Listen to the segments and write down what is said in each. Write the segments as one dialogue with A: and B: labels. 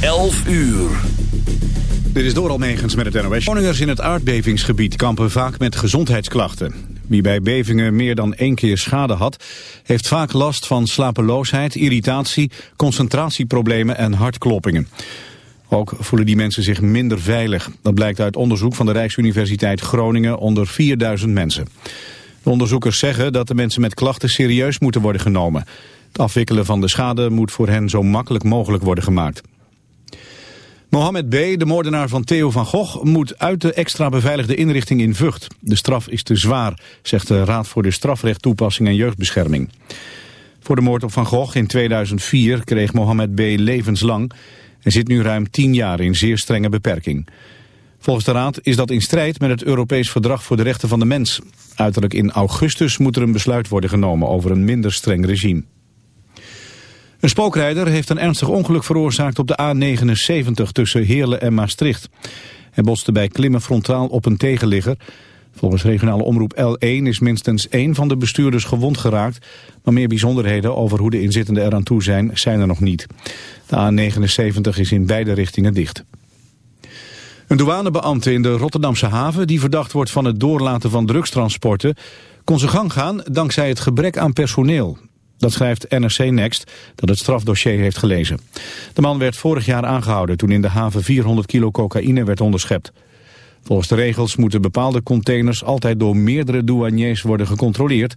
A: 11 uur.
B: Dit is door Almegens met het NOS. Woningers in het aardbevingsgebied kampen vaak met gezondheidsklachten. Wie bij bevingen meer dan één keer schade had... heeft vaak last van slapeloosheid, irritatie, concentratieproblemen en hartkloppingen. Ook voelen die mensen zich minder veilig. Dat blijkt uit onderzoek van de Rijksuniversiteit Groningen onder 4000 mensen. De onderzoekers zeggen dat de mensen met klachten serieus moeten worden genomen. Het afwikkelen van de schade moet voor hen zo makkelijk mogelijk worden gemaakt. Mohamed B., de moordenaar van Theo van Gogh, moet uit de extra beveiligde inrichting in Vught. De straf is te zwaar, zegt de Raad voor de Strafrecht Toepassing en Jeugdbescherming. Voor de moord op Van Gogh in 2004 kreeg Mohamed B. levenslang en zit nu ruim tien jaar in zeer strenge beperking. Volgens de Raad is dat in strijd met het Europees Verdrag voor de Rechten van de Mens. Uiterlijk in augustus moet er een besluit worden genomen over een minder streng regime. Een spookrijder heeft een ernstig ongeluk veroorzaakt op de A79 tussen Heerlen en Maastricht. Hij botste bij klimmen frontaal op een tegenligger. Volgens regionale omroep L1 is minstens één van de bestuurders gewond geraakt. Maar meer bijzonderheden over hoe de inzittenden eraan toe zijn, zijn er nog niet. De A79 is in beide richtingen dicht. Een douanebeambte in de Rotterdamse haven die verdacht wordt van het doorlaten van drugstransporten kon zijn gang gaan dankzij het gebrek aan personeel. Dat schrijft NRC Next, dat het strafdossier heeft gelezen. De man werd vorig jaar aangehouden toen in de haven 400 kilo cocaïne werd onderschept. Volgens de regels moeten bepaalde containers altijd door meerdere douaniers worden gecontroleerd.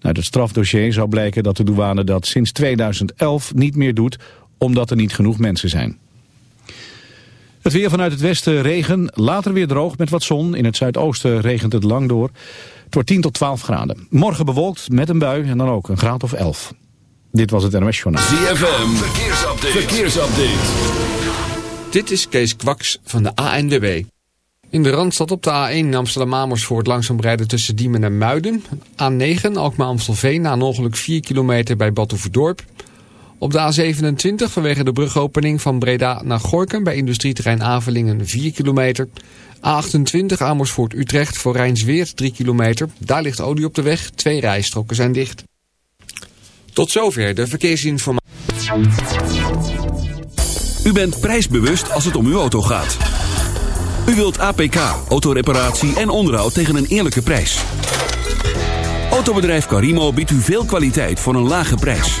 B: Uit het strafdossier zou blijken dat de douane dat sinds 2011 niet meer doet, omdat er niet genoeg mensen zijn. Het weer vanuit het westen regen, later weer droog met wat zon. In het zuidoosten regent het lang door. Het wordt 10 tot 12 graden. Morgen bewolkt met een bui en dan ook een graad of 11. Dit was het NOS Journaal.
A: ZFM, verkeersupdate. verkeersupdate.
C: Dit is Kees Kwaks van de ANWB. In de Randstad op de A1 Amsterdam-Amersfoort langzaam rijden tussen Diemen en Muiden. A9 Alkmaar-Amstelveen na een ongeluk 4 kilometer bij Batuverdorp. Op de A27 vanwege de brugopening van Breda naar Gorkum bij industrieterrein Avelingen 4 kilometer. A28 Amersfoort-Utrecht voor Rijnsweert 3 kilometer. Daar ligt olie op de weg, twee rijstroken zijn dicht. Tot zover de verkeersinformatie.
A: U bent prijsbewust als het om uw auto gaat. U wilt APK, autoreparatie en onderhoud tegen een eerlijke prijs. Autobedrijf Carimo biedt u veel kwaliteit voor een lage prijs.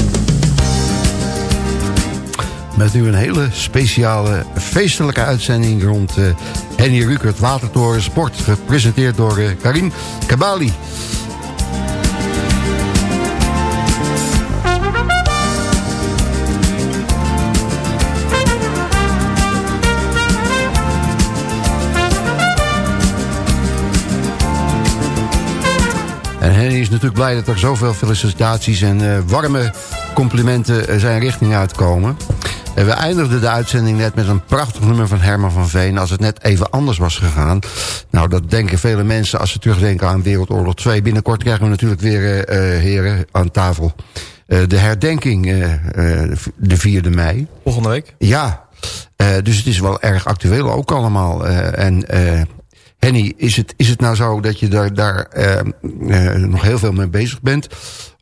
D: Met nu een hele speciale feestelijke uitzending rond eh Henny Rukert Watertoren Sport. Gepresenteerd door eh, Karim Kabali. En Henny is natuurlijk blij dat er zoveel felicitaties en eh, warme complimenten zijn richting uitkomen. En we eindigden de uitzending net met een prachtig nummer van Herman van Veen. Als het net even anders was gegaan. Nou, dat denken vele mensen als ze terugdenken aan Wereldoorlog 2. Binnenkort krijgen we natuurlijk weer, eh, eh, heren, aan tafel. eh, de herdenking, de 4e mei.
E: Volgende week?
D: Ja, dus het is wel erg actueel ook allemaal. En Henny, is het, is het nou zo dat je daar, daar nog heel veel mee bezig bent?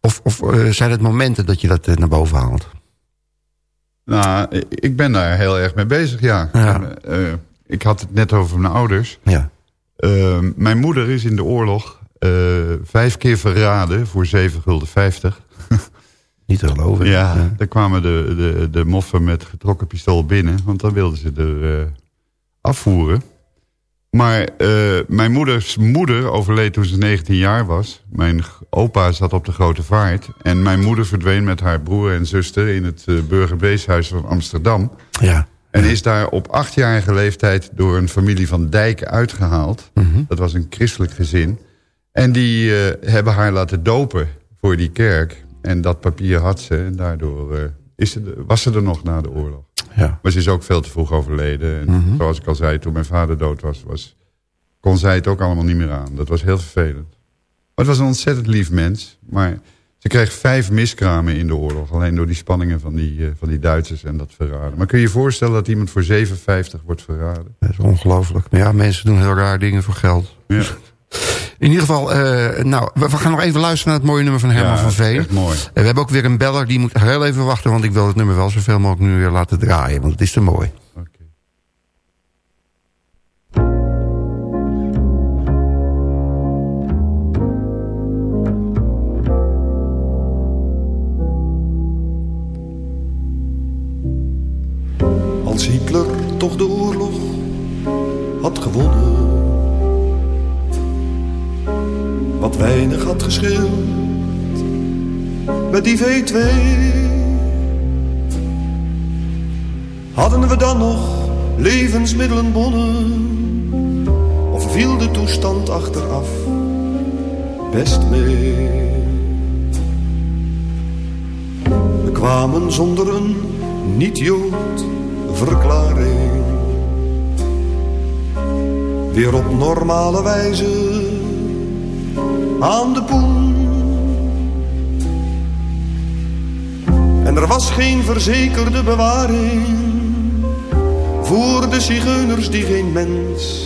D: Of, of zijn het momenten dat je dat naar boven haalt?
F: Nou, ik ben daar heel erg mee bezig, ja.
D: Ja.
F: Eh, ik had het net over mijn ouders.
D: Ja.
F: Eh, mijn moeder is in de oorlog eh, vijf keer verraden voor 7 gulden 50.
D: Niet te geloven.
F: Ja, daar kwamen de, de, de moffen met getrokken pistool binnen. Want dan wilden ze er eh, afvoeren. Maar eh, mijn moeders moeder overleed toen ze 19 jaar was. Mijn opa zat op de Grote Vaart. En mijn moeder verdween met haar broer en zuster... in het uh, Burgerbeeshuis van Amsterdam.
D: Ja.
F: En is daar op achtjarige leeftijd door een familie van Dijk uitgehaald. Dat was een christelijk gezin. En die eh, hebben haar laten dopen voor die kerk. En dat papier had ze. En daardoor eh, is ze, was ze er nog na de oorlog.
D: ja.
F: Maar ze is ook veel te vroeg overleden. En zoals ik al zei, toen mijn vader dood was, was... kon zij het ook allemaal niet meer aan. Dat was heel vervelend. Maar het was een ontzettend lief mens. Maar ze kreeg vijf miskramen in de oorlog. Alleen door die spanningen van die, eh, van die Duitsers en dat verraden. Maar kun je je voorstellen dat iemand voor 57 wordt verraden?
D: Dat is ongelooflijk. Maar ja, mensen doen heel raar dingen voor geld.
F: Ja,
D: In ieder geval, eh, nou, we, we gaan nog even luisteren naar het mooie nummer van Herman
F: Ja,
D: van Veen.
F: echt mooi.
D: En we hebben ook weer een beller, die moet heel even wachten... want ik wil het nummer wel zoveel mogelijk nu weer laten draaien. Want het is te mooi.
F: oké.
E: Als Hitler toch de oorlog had gewonnen. Wat weinig had gescheeld met die V2. Hadden we dan nog levensmiddelenbonnen? Of viel de toestand achteraf best mee? We kwamen zonder een niet-Jood verklaring. Weer op normale wijze aan de poen. En er was geen verzekerde bewaring voor de zigeuners die geen mens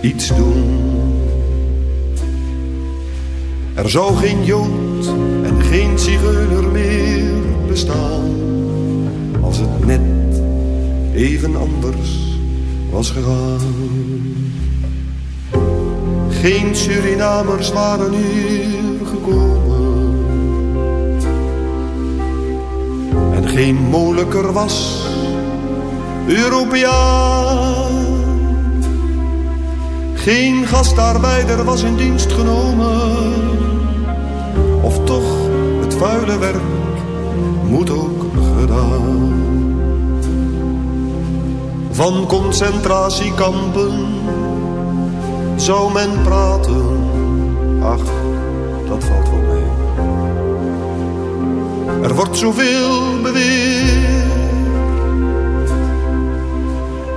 E: iets doen. Er zou geen Jood en geen zigeuner meer bestaan als het net even anders was gegaan. Geen Surinamers waren hier gekomen. En geen moeilijker was Europeaan. Geen gastarbeider was in dienst genomen. Of toch, het vuile werk moet ook gedaan. Van concentratiekampen zou men praten. Ach, dat valt wel mee. Er wordt zoveel beweerd.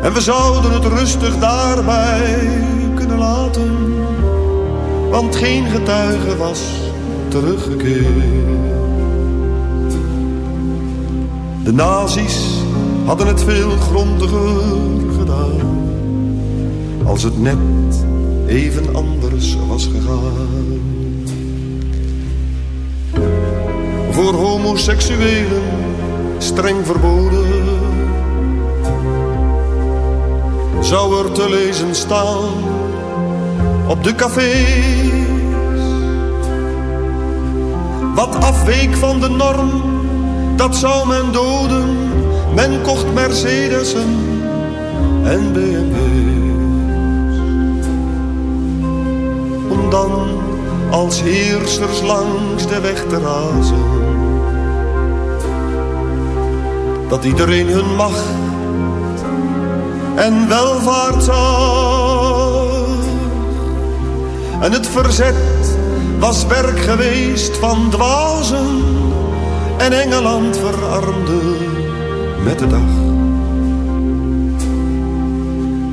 E: En we zouden het rustig daarbij kunnen laten. Want geen getuige was teruggekeerd. De nazi's hadden het veel grondiger gedaan. Als het net even anders was gegaan. Voor homoseksuelen streng verboden. Zou er te lezen staan op de cafés. Wat afweek van de norm, dat zou men doden. Men kocht Mercedesen en BMW's. Dan als heersers langs de weg te razen. Dat iedereen hun macht en welvaart zag. En het verzet was werk geweest van dwazen. En Engeland verarmde met de dag.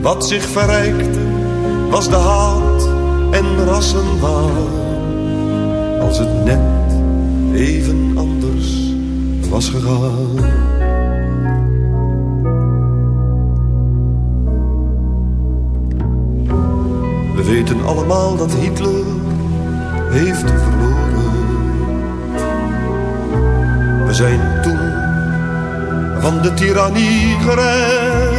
E: Wat zich verrijkte was de haat en rassenwaan. Als het net even anders was gegaan. We weten allemaal dat Hitler heeft verloren. We zijn toen van de tirannie gered.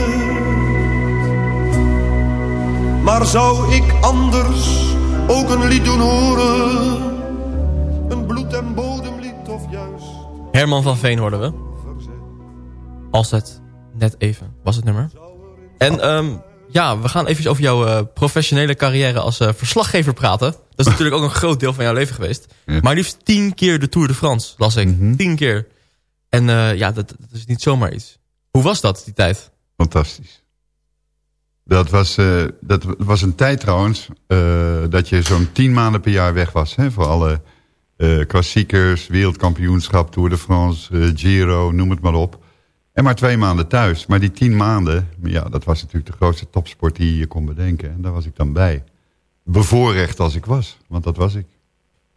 E: Maar zou ik anders ook een lied doen horen? Een bloed- en bodemlied of juist
G: Herman van Veen hoorden we. Als het net even was het nummer. En ehm, ja, we gaan even over jouw eh, professionele carrière als eh, verslaggever praten. Dat is natuurlijk ook een groot deel van jouw leven geweest.
F: Ja.
G: Maar liefst tien keer de Tour de France, las ik.
F: Mhm.
G: Tien keer. En eh, ja, dat, dat is niet zomaar iets. Hoe was dat, die tijd?
F: Fantastisch. Dat was, eh, dat was een tijd trouwens eh, dat je zo'n tien maanden per jaar weg was. Hè, voor alle eh, klassiekers, wereldkampioenschap, Tour de France, Giro, noem het maar op. En maar twee maanden thuis. Maar die tien maanden, ja, dat was natuurlijk de grootste topsport die je kon bedenken. En daar was ik dan bij. Bevoorrecht als ik was, want dat was ik.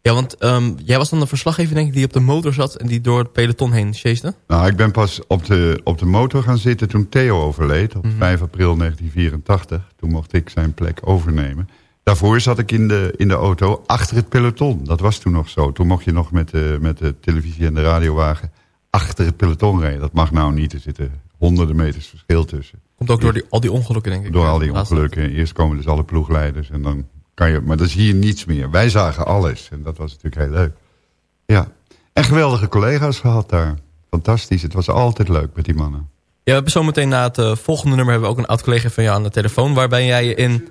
G: Ja, want ehm, jij was dan een verslaggever denk ik die op de motor zat en die door het peloton heen chaste.
F: Nou, ik ben pas op de, op de motor gaan zitten toen Theo overleed. Op
G: Mhm.
F: 5 april 1984. Toen mocht ik zijn plek overnemen. Daarvoor zat ik in de, in de auto achter het peloton. Dat was toen nog zo. Toen mocht je nog met de, met de televisie en de radiowagen achter het peloton rijden. Dat mag nou niet. Er zitten honderden meters verschil tussen.
G: Komt ook door die, al die ongelukken denk ik.
F: Door al die ongelukken. Eerst komen dus alle ploegleiders. En dan kan je, maar dan zie je niets meer. Wij zagen alles. En dat was natuurlijk heel leuk. Ja. En geweldige collega's gehad daar. Fantastisch. Het was altijd leuk met die mannen.
G: Ja, we hebben zometeen na het eh, volgende nummer hebben we ook een oud collega van jou aan de telefoon. Waarbij jij je in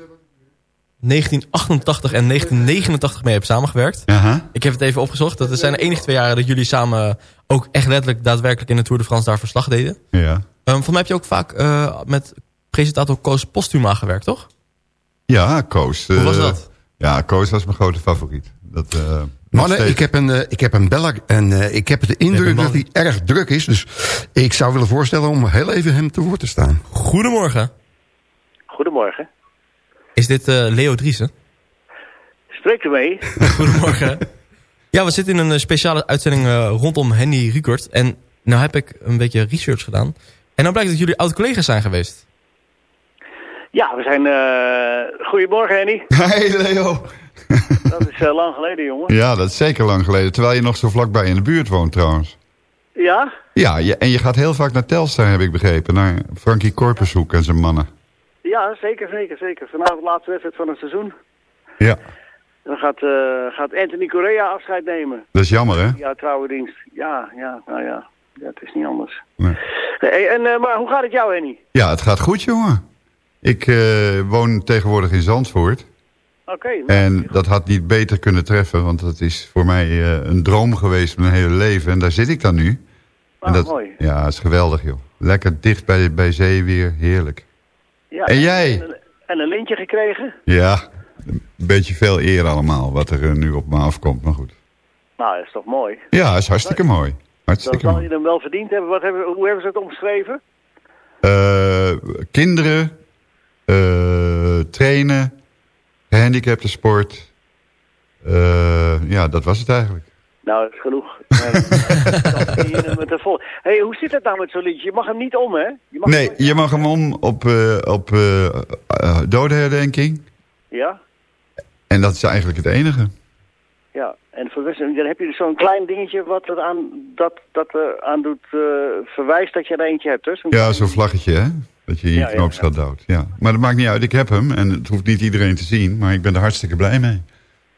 G: 1988 en 1989 mee hebt samengewerkt.
F: Aha.
G: Ik heb het even opgezocht. Dat zijn de enige twee jaren dat jullie samen ook echt letterlijk daadwerkelijk in de Tour de France daar verslag deden.
F: Ja.
G: Um, van mij heb je ook vaak eh, met presentator Koos Postuma gewerkt, toch?
F: Ja, Koos.
G: Hoe was
F: eh,
G: dat?
F: Ja, Koos was mijn grote favoriet. Dat, eh,
D: Mannen,
F: steeds.
D: ik heb een, eh, ik heb een beller en eh, ik heb de indruk dat hij erg druk is. Dus ik zou willen voorstellen om heel even hem te woord te staan.
G: Goedemorgen.
H: Goedemorgen.
G: Is dit eh, Leo Driessen?
H: Spreek ermee.
G: Goedemorgen. Ja, we zitten in een speciale uitzending eh, rondom Henny Rukert. En nou heb ik een beetje research gedaan. En dan blijkt dat jullie oud-collega's zijn geweest.
H: Ja, we zijn... eh Goedemorgen, Henny.
F: Hey Leo.
H: Dat is eh, lang geleden, jongen.
F: Ja, dat is zeker lang geleden. Terwijl je nog zo vlakbij in de buurt woont trouwens.
H: Ja?
F: Ja, je, en je gaat heel vaak naar Telstar, heb ik begrepen. Naar Frankie Korpershoek en zijn mannen.
H: Ja, zeker, zeker, zeker. Vanavond de laatste wedstrijd van het seizoen.
F: Ja,
H: Dan gaat, eh, gaat Anthony Correa afscheid nemen.
F: dat is jammer hè?
H: Ja, trouwe dienst. Ja, ja, nou ja. Ja, het is niet anders.
F: Nee.
H: Hey, en, maar hoe gaat het jou, Henny?
F: Ja, het gaat goed jongen. Ik eh, woon tegenwoordig in Zandvoort.
H: Oké. nou,
F: En dat had niet beter kunnen treffen. Want dat is voor mij eh, een droom geweest mijn hele leven. En daar zit ik dan nu.
H: Ah,
F: dat,
H: mooi.
F: Ja, dat is geweldig joh. Lekker dicht bij, bij zee weer. Heerlijk.
H: Ja,
F: En jij?
H: En, een- en een lintje gekregen?
F: Ja, een beetje veel eer allemaal wat er eh, nu op me afkomt. Maar goed.
H: Nou, dat is toch mooi.
F: Ja, is hartstikke mooi.
H: Dan
F: Hartstikke
H: zal je hem wel verdiend hebben. Wat hebben hoe hebben ze het omschreven?
F: Kinderen, trainen, gehandicapte sport. Eh, ja, dat was het eigenlijk.
H: Nou, dat is genoeg. Hey, hoe zit het nou met zo'n liedje? Je mag hem niet om, hè? Je mag
F: Nee,
H: hem-
F: je mag hem om op, eh op eh eh, dodenherdenking.
H: Ja?
F: En dat is eigenlijk het enige.
H: Ja. En voor de rest, dan heb je dus zo'n klein dingetje wat er aan, dat, dat er aan doet, eh, verwijst dat je er eentje hebt, hè? Zo'n
F: Ja, zo'n vlaggetje, hè? Dat je
H: Ja, ja,
F: knoopsgat duwt. Ja. Maar dat maakt niet uit, ik heb hem. En het hoeft niet iedereen te zien. Maar ik ben er hartstikke blij mee.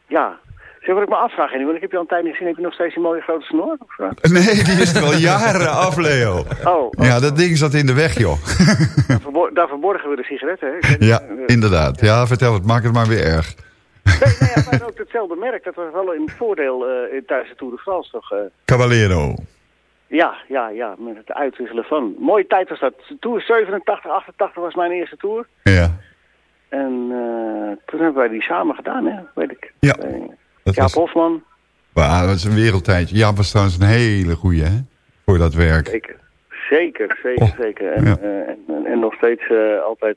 H: Ja. Zeg wat ik me afvraag, want ik heb je al een tijd niet gezien. Heb je nog steeds die mooie grote snor? Of, eh?
F: Nee, die is er al jaren af, Leo.
H: Oh, oh.
F: Ja, dat ding zat in de weg, joh.
H: Daar, verbor- daar verborgen we de sigaretten, hè?
F: Ja, inderdaad. Ja, vertel het. Maak het maar weer erg.
H: Nee, nee, ja, maar ook hetzelfde merk. Dat was wel een voordeel eh, in- tijdens de Tour de France, toch? eh?
F: Caballero.
H: Ja, ja, ja, met het uitwisselen van. Mooie tijd was dat. Tour 87, 88 was mijn eerste Tour.
F: Ja.
H: En eh, toen hebben wij die samen gedaan, hè, weet ik.
F: Ja,
H: Jaap
F: was,
H: Hofman,
F: dat is een wereldtijdje. Jaap was trouwens een hele goeie, hè? Voor dat werk.
H: zeker. Zeker, zeker,
F: Oh,
H: zeker. En,
F: ja.
H: eh, en, en, en nog steeds eh, altijd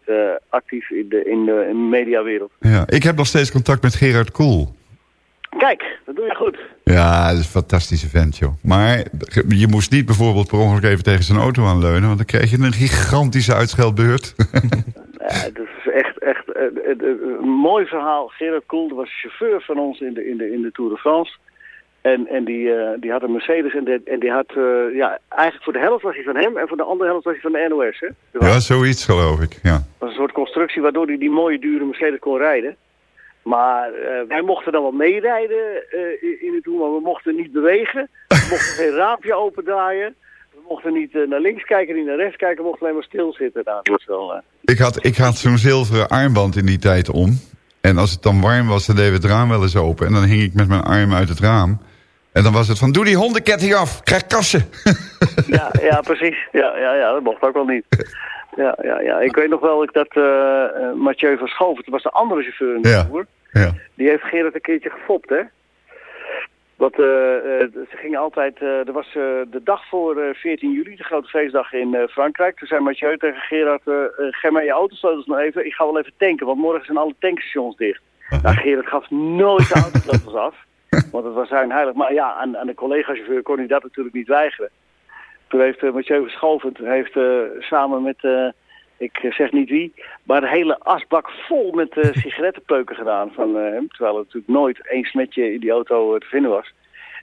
H: actief in de, in de, in de mediawereld.
F: Ja, ik heb nog steeds contact met Gerard Koel.
H: Kijk, dat doe je goed.
F: Ja, dat is een fantastische vent, joh. Maar je moest niet bijvoorbeeld per ongeluk even tegen zijn auto aanleunen... want dan kreeg je een gigantische uitscheldbeurt.
H: Ja, dat is echt, echt eh, eh, eh, een mooi verhaal. Gerard Koel dat was chauffeur van ons in de, in de, in de Tour de France. En, en die, die had een Mercedes en, de, en die had, ja, eigenlijk voor de helft was hij van hem en voor de andere helft was hij van de NOS. Hè? Dus
F: ja, zoiets geloof ik, ja.
H: Het was een soort constructie waardoor hij die mooie dure Mercedes kon rijden. Maar eh, wij mochten dan wel meerijden eh, in- het doel, maar we mochten niet bewegen. We mochten geen raampje opendraaien. We mochten niet eh, naar links kijken, niet naar rechts kijken, we mochten alleen maar stilzitten. Nou, dat was wel...
F: Ik had, ik had zo'n zilveren armband in die tijd om. En als het dan warm was, dan deden we het raam wel eens open. En dan hing ik met mijn arm uit het raam. En dan was het van, doe die hondenketting af, krijg kassen.
H: ja, ja, precies. Ja, ja, ja, dat mocht ook wel niet. Ja, ja, ja. Ik weet nog wel ik dat eh eh, Mathieu van Schoven, dat was de andere chauffeur in de
F: Ja.
H: boer,
F: Ja.
H: die heeft Gerard een keertje gefopt, hè? Want eh, ze gingen altijd, er was de dag voor eh, 14 juli, de grote feestdag in Frankrijk. Toen zei Mathieu tegen Gerard, geef mij je autosleutels nog even, ik ga wel even tanken, want morgen zijn alle tankstations dicht. Nou, Gerard gaf nooit de autosleutels af, want het was zijn heilig. Maar ja, aan, aan de collega-chauffeur kon hij dat natuurlijk niet weigeren. Toen heeft uh, Mathieu Verschovend heeft, eh, samen met, eh, ik zeg niet wie, maar de hele asbak vol met eh, sigarettenpeuken gedaan van eh, hem. Terwijl er natuurlijk nooit één smetje in die auto eh, te vinden was.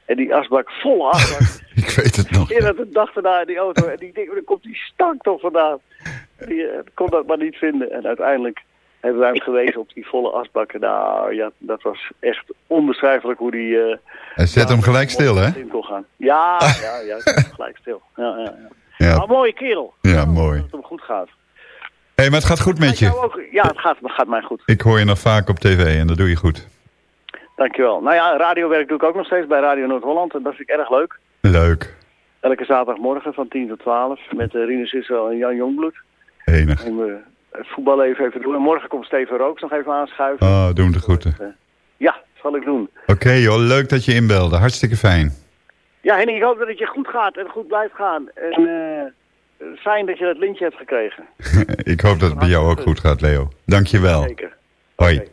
H: En die asbak, volle asbak.
F: Ik weet het nog.
H: Eerder de dag daarna in die auto. En die denk, daar komt die stank toch vandaan. Die eh, kon dat maar niet vinden. En uiteindelijk hebben wij hem gewezen op die volle asbakken. Nou ja, dat was echt onbeschrijfelijk hoe die... eh,
F: En zet hem gelijk stil, hè?
H: gaan. Ja, ja, ja, zet hem gelijk stil. Ja, ja, ja.
F: Ja.
H: Maar mooie kerel.
F: Ja, mooi.
H: Dat het hem goed gaat.
F: Hé, hey, maar het gaat goed met je.
H: ook- ja, het gaat, het gaat mij goed.
F: Ik hoor je nog vaak op tv en dat doe je goed.
H: Dankjewel. Nou ja, radiowerk doe ik ook nog steeds bij Radio Noord-Holland. En dat vind ik erg leuk.
F: Leuk.
H: Elke zaterdagmorgen van 10 tot 12 met uh, Rinus Israël en Jan Jongbloed.
F: Enig.
H: Uh, het voetbal even, even doen. En morgen komt Steven Rooks nog even aanschuiven.
F: Oh, doen de groeten.
H: Uh, ja, zal ik doen.
F: Oké joh, leuk dat je inbelde. Hartstikke fijn.
H: Ja, Henny, ik hoop dat het je goed gaat en goed blijft gaan. En uh, fijn dat je dat lintje hebt gekregen.
F: ik hoop dat het bij jou ook goed gaat, Leo. Dank je wel.
H: Zeker.
F: Hoi.
H: Okay.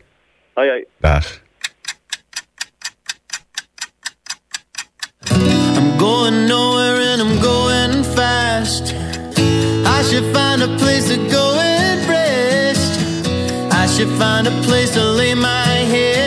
H: Hoi, hoi.
F: Dag.
I: I'm going nowhere and I'm going should find a place to lay my head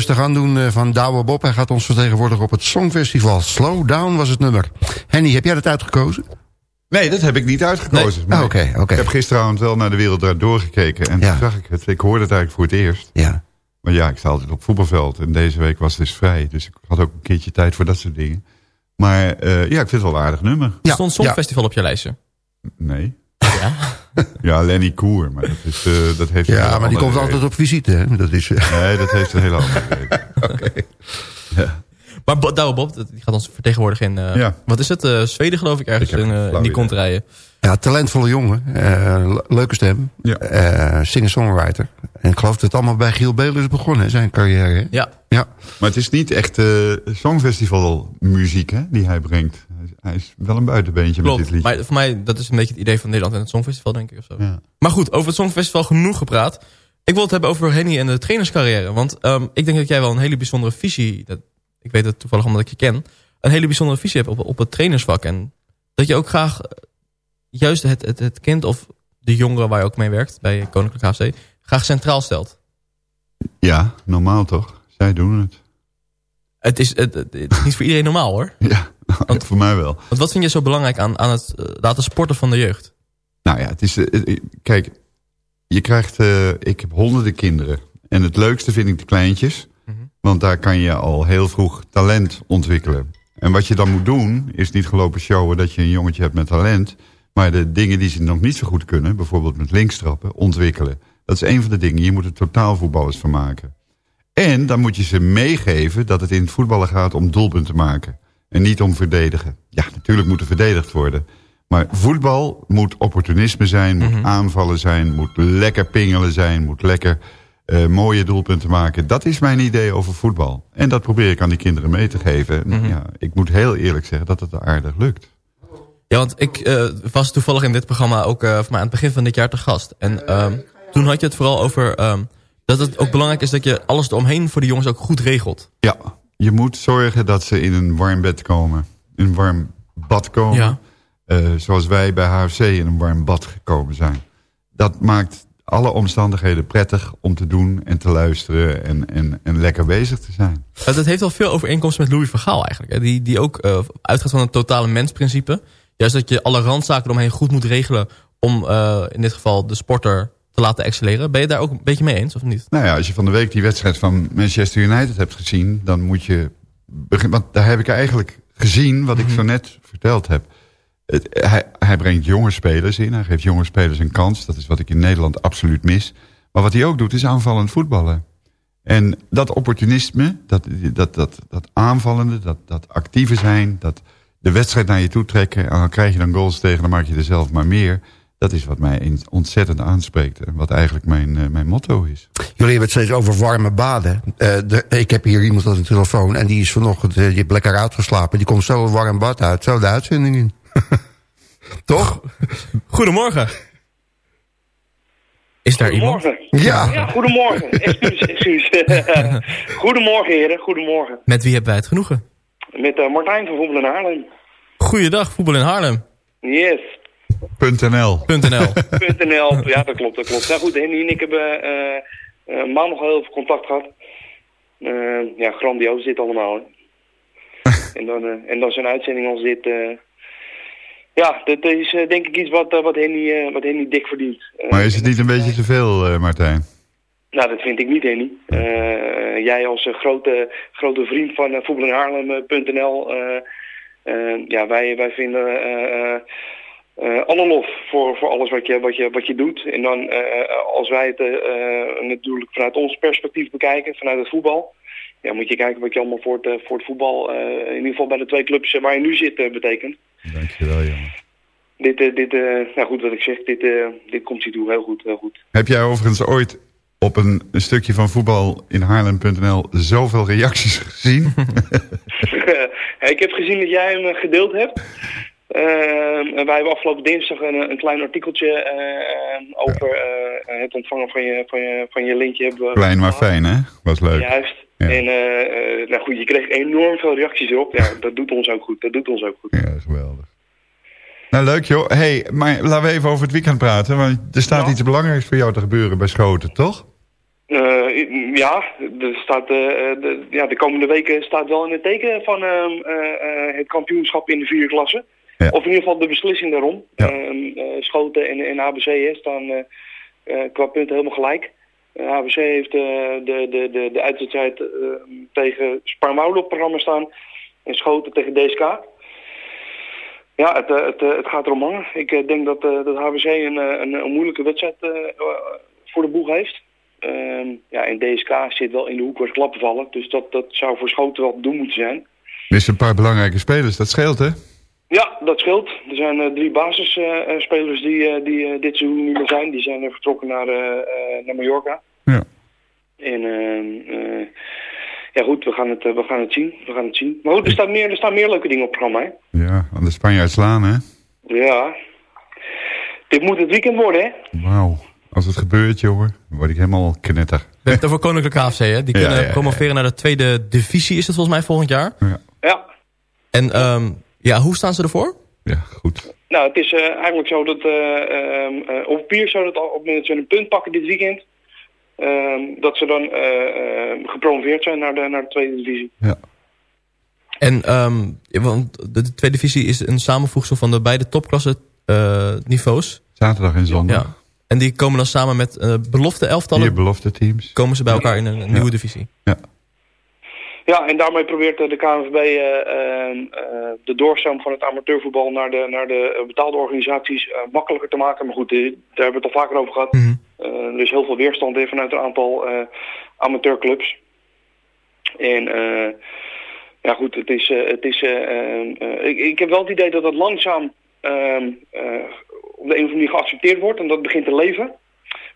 D: rustig aan doen eh, van Douwe Bob. Hij gaat ons vertegenwoordigen op het Songfestival. Slow Down was het nummer. Henny, heb jij dat uitgekozen?
F: Nee, dat heb ik niet uitgekozen.
D: Nee? Oké, oké.
F: Ik heb gisteravond wel naar de wereld doorgekeken. En
D: Ja.
F: toen zag ik het. Ik hoorde het eigenlijk voor het eerst.
D: Ja.
F: Maar ja, ik sta altijd op voetbalveld. En deze week was het dus vrij. Dus ik had ook een keertje tijd voor dat soort dingen. Maar eh, ja, ik vind het wel een aardig nummer.
D: Ja,
G: Stond Songfestival op je lijstje?
F: Nee.
G: Ja.
F: Ja, Lenny Koer, maar dat, is, eh, dat heeft een hele
D: Ja, maar die komt altijd op visite. Hè? Dat is, eh,
F: Nee, dat heeft een hele andere reden.
G: Maar Bo- Douwe Bob, dat- die gaat ons vertegenwoordigen in... eh,
F: Ja.
G: Wat is het? eh, Zweden geloof ik ergens
F: Ik
G: in, eh, die
F: idee.
G: kontrijen.
D: ja, talentvolle jongen. eh, le- leuke stem.
F: Ja.
D: Singer-songwriter. En ik geloof dat het allemaal bij Giel Belen is begonnen, zijn carrière. hè?
G: Ja.
D: Ja.
F: Maar het is niet echt eh songfestival muziek hè, die hij brengt. Hij is, hij is wel een buitenbeentje met dit liedje.
G: maar voor mij dat is een beetje het idee van Nederland en het Songfestival, denk ik. Of zo.
F: Ja.
G: Maar goed, over het Songfestival genoeg gepraat. Ik wil het hebben over Henny en de trainerscarrière. Want ehm, ik denk dat jij wel een hele bijzondere visie... Dat, ik weet het toevallig omdat ik je ken... een hele bijzondere visie hebt op, op het trainersvak. En dat je ook graag eh, juist het, het, het kind of de jongere waar je ook mee werkt... bij Koninklijk HC, graag centraal stelt.
F: ja, normaal toch? Zij doen het.
G: Het is, het- het is niet voor iedereen normaal hoor.
F: Ja, voor mij wel.
G: Want wat vind je zo belangrijk aan, aan het eh, laten sporten van de jeugd?
F: Nou ja, het is... eh, eh, kijk, je krijgt... ik heb honderden kinderen. En het leukste vind ik de kleintjes. Want daar kan je al heel vroeg talent ontwikkelen. En wat je dan moet doen, is niet gelopen showen dat je een jongetje hebt met talent. Maar de dingen die ze nog niet zo goed kunnen, bijvoorbeeld met linkstrappen, ontwikkelen. Dat is een van de dingen. Je moet er totaalvoetballers van maken. En dan moet je ze meegeven dat het in het voetballen gaat om doelpunten maken. En niet om verdedigen. Ja, natuurlijk moet er verdedigd worden. Maar voetbal moet opportunisme zijn, moet aanvallen zijn... moet lekker pingelen zijn, moet lekker eh, mooie doelpunten maken. Dat is mijn idee over voetbal. En dat probeer ik aan die kinderen mee te geven. En, ja, ik moet heel eerlijk zeggen dat het aardig lukt.
G: Ja, want ik eh, was toevallig in dit programma ook mij aan het begin van dit jaar te gast. En ehm, toen had je het vooral over ehm, dat het ook belangrijk is dat je alles eromheen voor de jongens ook goed regelt.
F: Ja, je moet zorgen dat ze in een warm bed komen. In een warm bad komen.
G: Ja.
F: Eh, zoals wij bij HFC in een warm bad gekomen zijn. Dat maakt alle omstandigheden prettig om te doen en te luisteren en, en, en lekker bezig te zijn.
G: Uh, dat heeft wel veel overeenkomst met Louis Vergaal eigenlijk. Hè? Die, die ook eh, uitgaat van het totale mensprincipe. Juist dat je alle randzaken eromheen goed moet regelen om eh, in dit geval de sporter te laten excelleren. Ben je daar ook een beetje mee eens of niet?
F: Nou ja, als je van de week die wedstrijd van Manchester United hebt gezien... dan moet je... Want daar heb ik eigenlijk gezien wat ik zo net verteld heb. Het, hij, hij brengt jonge spelers in. Hij geeft jonge spelers een kans. Dat is wat ik in Nederland absoluut mis. Maar wat hij ook doet is aanvallend voetballen. En dat opportunisme, dat, dat, dat, dat aanvallende, dat, dat actieve zijn... dat de wedstrijd naar je toe trekken... en dan krijg je dan goals tegen, dan maak je er zelf maar meer... dat is wat mij ontzettend aanspreekt. En wat eigenlijk mijn, eh, mijn motto is.
D: Jullie hebben het steeds over warme baden. Eh, de, ik heb hier iemand aan de telefoon en die is vanochtend, eh, die heeft lekker uitgeslapen. Die komt zo een warm bad uit, zo de uitzending in. Toch?
G: Goedemorgen. Is daar iemand?
J: Goedemorgen.
D: Ja.
J: Ja, goedemorgen. Excuus, excuus. goedemorgen, heren. Goedemorgen.
G: Met wie hebben wij het genoegen?
J: Met eh, Martijn van Voetbal in Haarlem.
G: Goeiedag, voetbal in Haarlem.
J: Yes.
F: .nl.
G: .nl.
J: .nl. Ja, dat klopt, dat klopt. Nou goed, Henny en ik hebben eh eh, maandag al heel veel contact gehad. Eh, ja, grandioos dit allemaal. Hè. en, dan, eh, en dan zo'n uitzending als dit. eh, ja, dat is eh, denk ik iets wat, wat, Henny, eh, wat Henny dik verdient.
F: Maar is het niet een beetje te veel, eh, Martijn?
J: Nou, dat vind ik niet, Henny. Eh, jij als grote, grote vriend van uh, voetbalinhaarlem.nl... eh, eh, ja, wij, wij vinden eh, eh, eh, alle lof voor, voor alles wat je, wat, je, wat je doet. En dan, eh, als wij het eh, eh, natuurlijk vanuit ons perspectief bekijken, vanuit het voetbal... Ja, moet je kijken wat je allemaal voor het, eh, voor het voetbal, eh, in ieder geval bij de twee clubs eh, waar je nu zit, eh, betekent.
F: Dankjewel, jongen.
J: Dit, eh, dit eh, nou goed wat ik zeg, dit, eh, dit komt je toe heel goed, heel goed.
F: Heb jij overigens ooit op een, een stukje van voetbal in Haarlem.nl zoveel reacties gezien?
J: ik heb gezien dat jij hem eh, gedeeld hebt. Uh, wij hebben afgelopen dinsdag een, een klein artikeltje uh, over uh, het ontvangen van je, van je, van je lintje. Hebben
F: Klein maar fijn, hè? Was leuk.
J: Juist. Ja. En nou goed, je kreeg enorm veel reacties erop. Ja, dat doet ons ook goed. Dat doet ons ook goed.
F: Ja, geweldig. Nou, leuk joh. hey, maar laten we even over het weekend praten. Want er staat ja. iets belangrijks voor jou te gebeuren bij Schoten, toch?
J: Uh, ja, er staat, uh, de, ja, de komende weken staat wel in het teken van uh, het kampioenschap in de vierde klasse. Ja. Of in ieder geval de beslissing daarom. Ja. Ehm, Schoten en, en ABC staan qua punten helemaal gelijk. ABC heeft de, de, de, de uitwedstrijd tegen Sparmouwen op programma staan. En Schoten tegen DSK. Ja, het, eh, het, eh, het gaat erom hangen. Ik eh, denk dat, eh, dat HWC een, eh, een, een moeilijke wedstrijd eh, eh, voor de boeg heeft. Ehm, ja, en DSK zit wel in de hoek waar klappen vallen. Dus dat, dat zou voor Schoten wel doen moeten zijn.
F: Missen een paar belangrijke spelers, dat scheelt hè?
J: Ja, dat scheelt. Er zijn eh, drie basisspelers die, eh, die eh, dit seizoen niet meer zijn. Die zijn er vertrokken naar, eh, eh, naar Mallorca.
F: Ja.
J: En ehm, eh, ja goed, we gaan, het, eh, we gaan het zien. We gaan het zien. Maar goed, er staan meer, er staan meer leuke dingen op het programma. Hè?
F: Ja, aan de Spanjaard slaan hè?
J: Ja. Dit moet het weekend worden, hè?
F: Wauw. Als het gebeurt, jongen, word ik helemaal knetter.
G: We hebben het over Koninklijke AFC, hè? Die
F: Ja,
G: kunnen
F: ja, ja.
G: promoveren naar de tweede divisie, is het volgens mij volgend jaar.
J: Ja.
G: En ehm, ja, hoe staan ze ervoor?
F: Ja, goed.
J: Nou, het is eh, eigenlijk zo dat eh, ehm, eh, op papier zou dat al op het moment dat ze een punt pakken dit weekend, ehm, dat ze dan eh, eh, gepromoveerd zijn naar de, naar de tweede divisie.
G: En ehm, ja, want de, de tweede divisie is een samenvoegsel van de beide topklasse eh, niveaus.
F: Zaterdag en zondag.
G: Ja. En die komen dan samen met eh, belofte elftallen.
F: Vier belofte teams.
G: Komen ze bij elkaar in een, een nieuwe divisie.
J: Ja, en daarmee probeert eh, de KNVB eh, ehm, eh, de doorstroom van het amateurvoetbal naar de, naar de eh, betaalde organisaties eh, makkelijker te maken. Maar goed, eh, daar hebben we het al vaker over gehad. Eh, er is heel veel weerstand in vanuit een aantal eh, amateurclubs. En eh, ja goed, het is, eh, het is, eh, eh, ik, ik heb wel het idee dat het langzaam ehm, eh, op de een of andere manier geaccepteerd wordt en dat het begint te leven.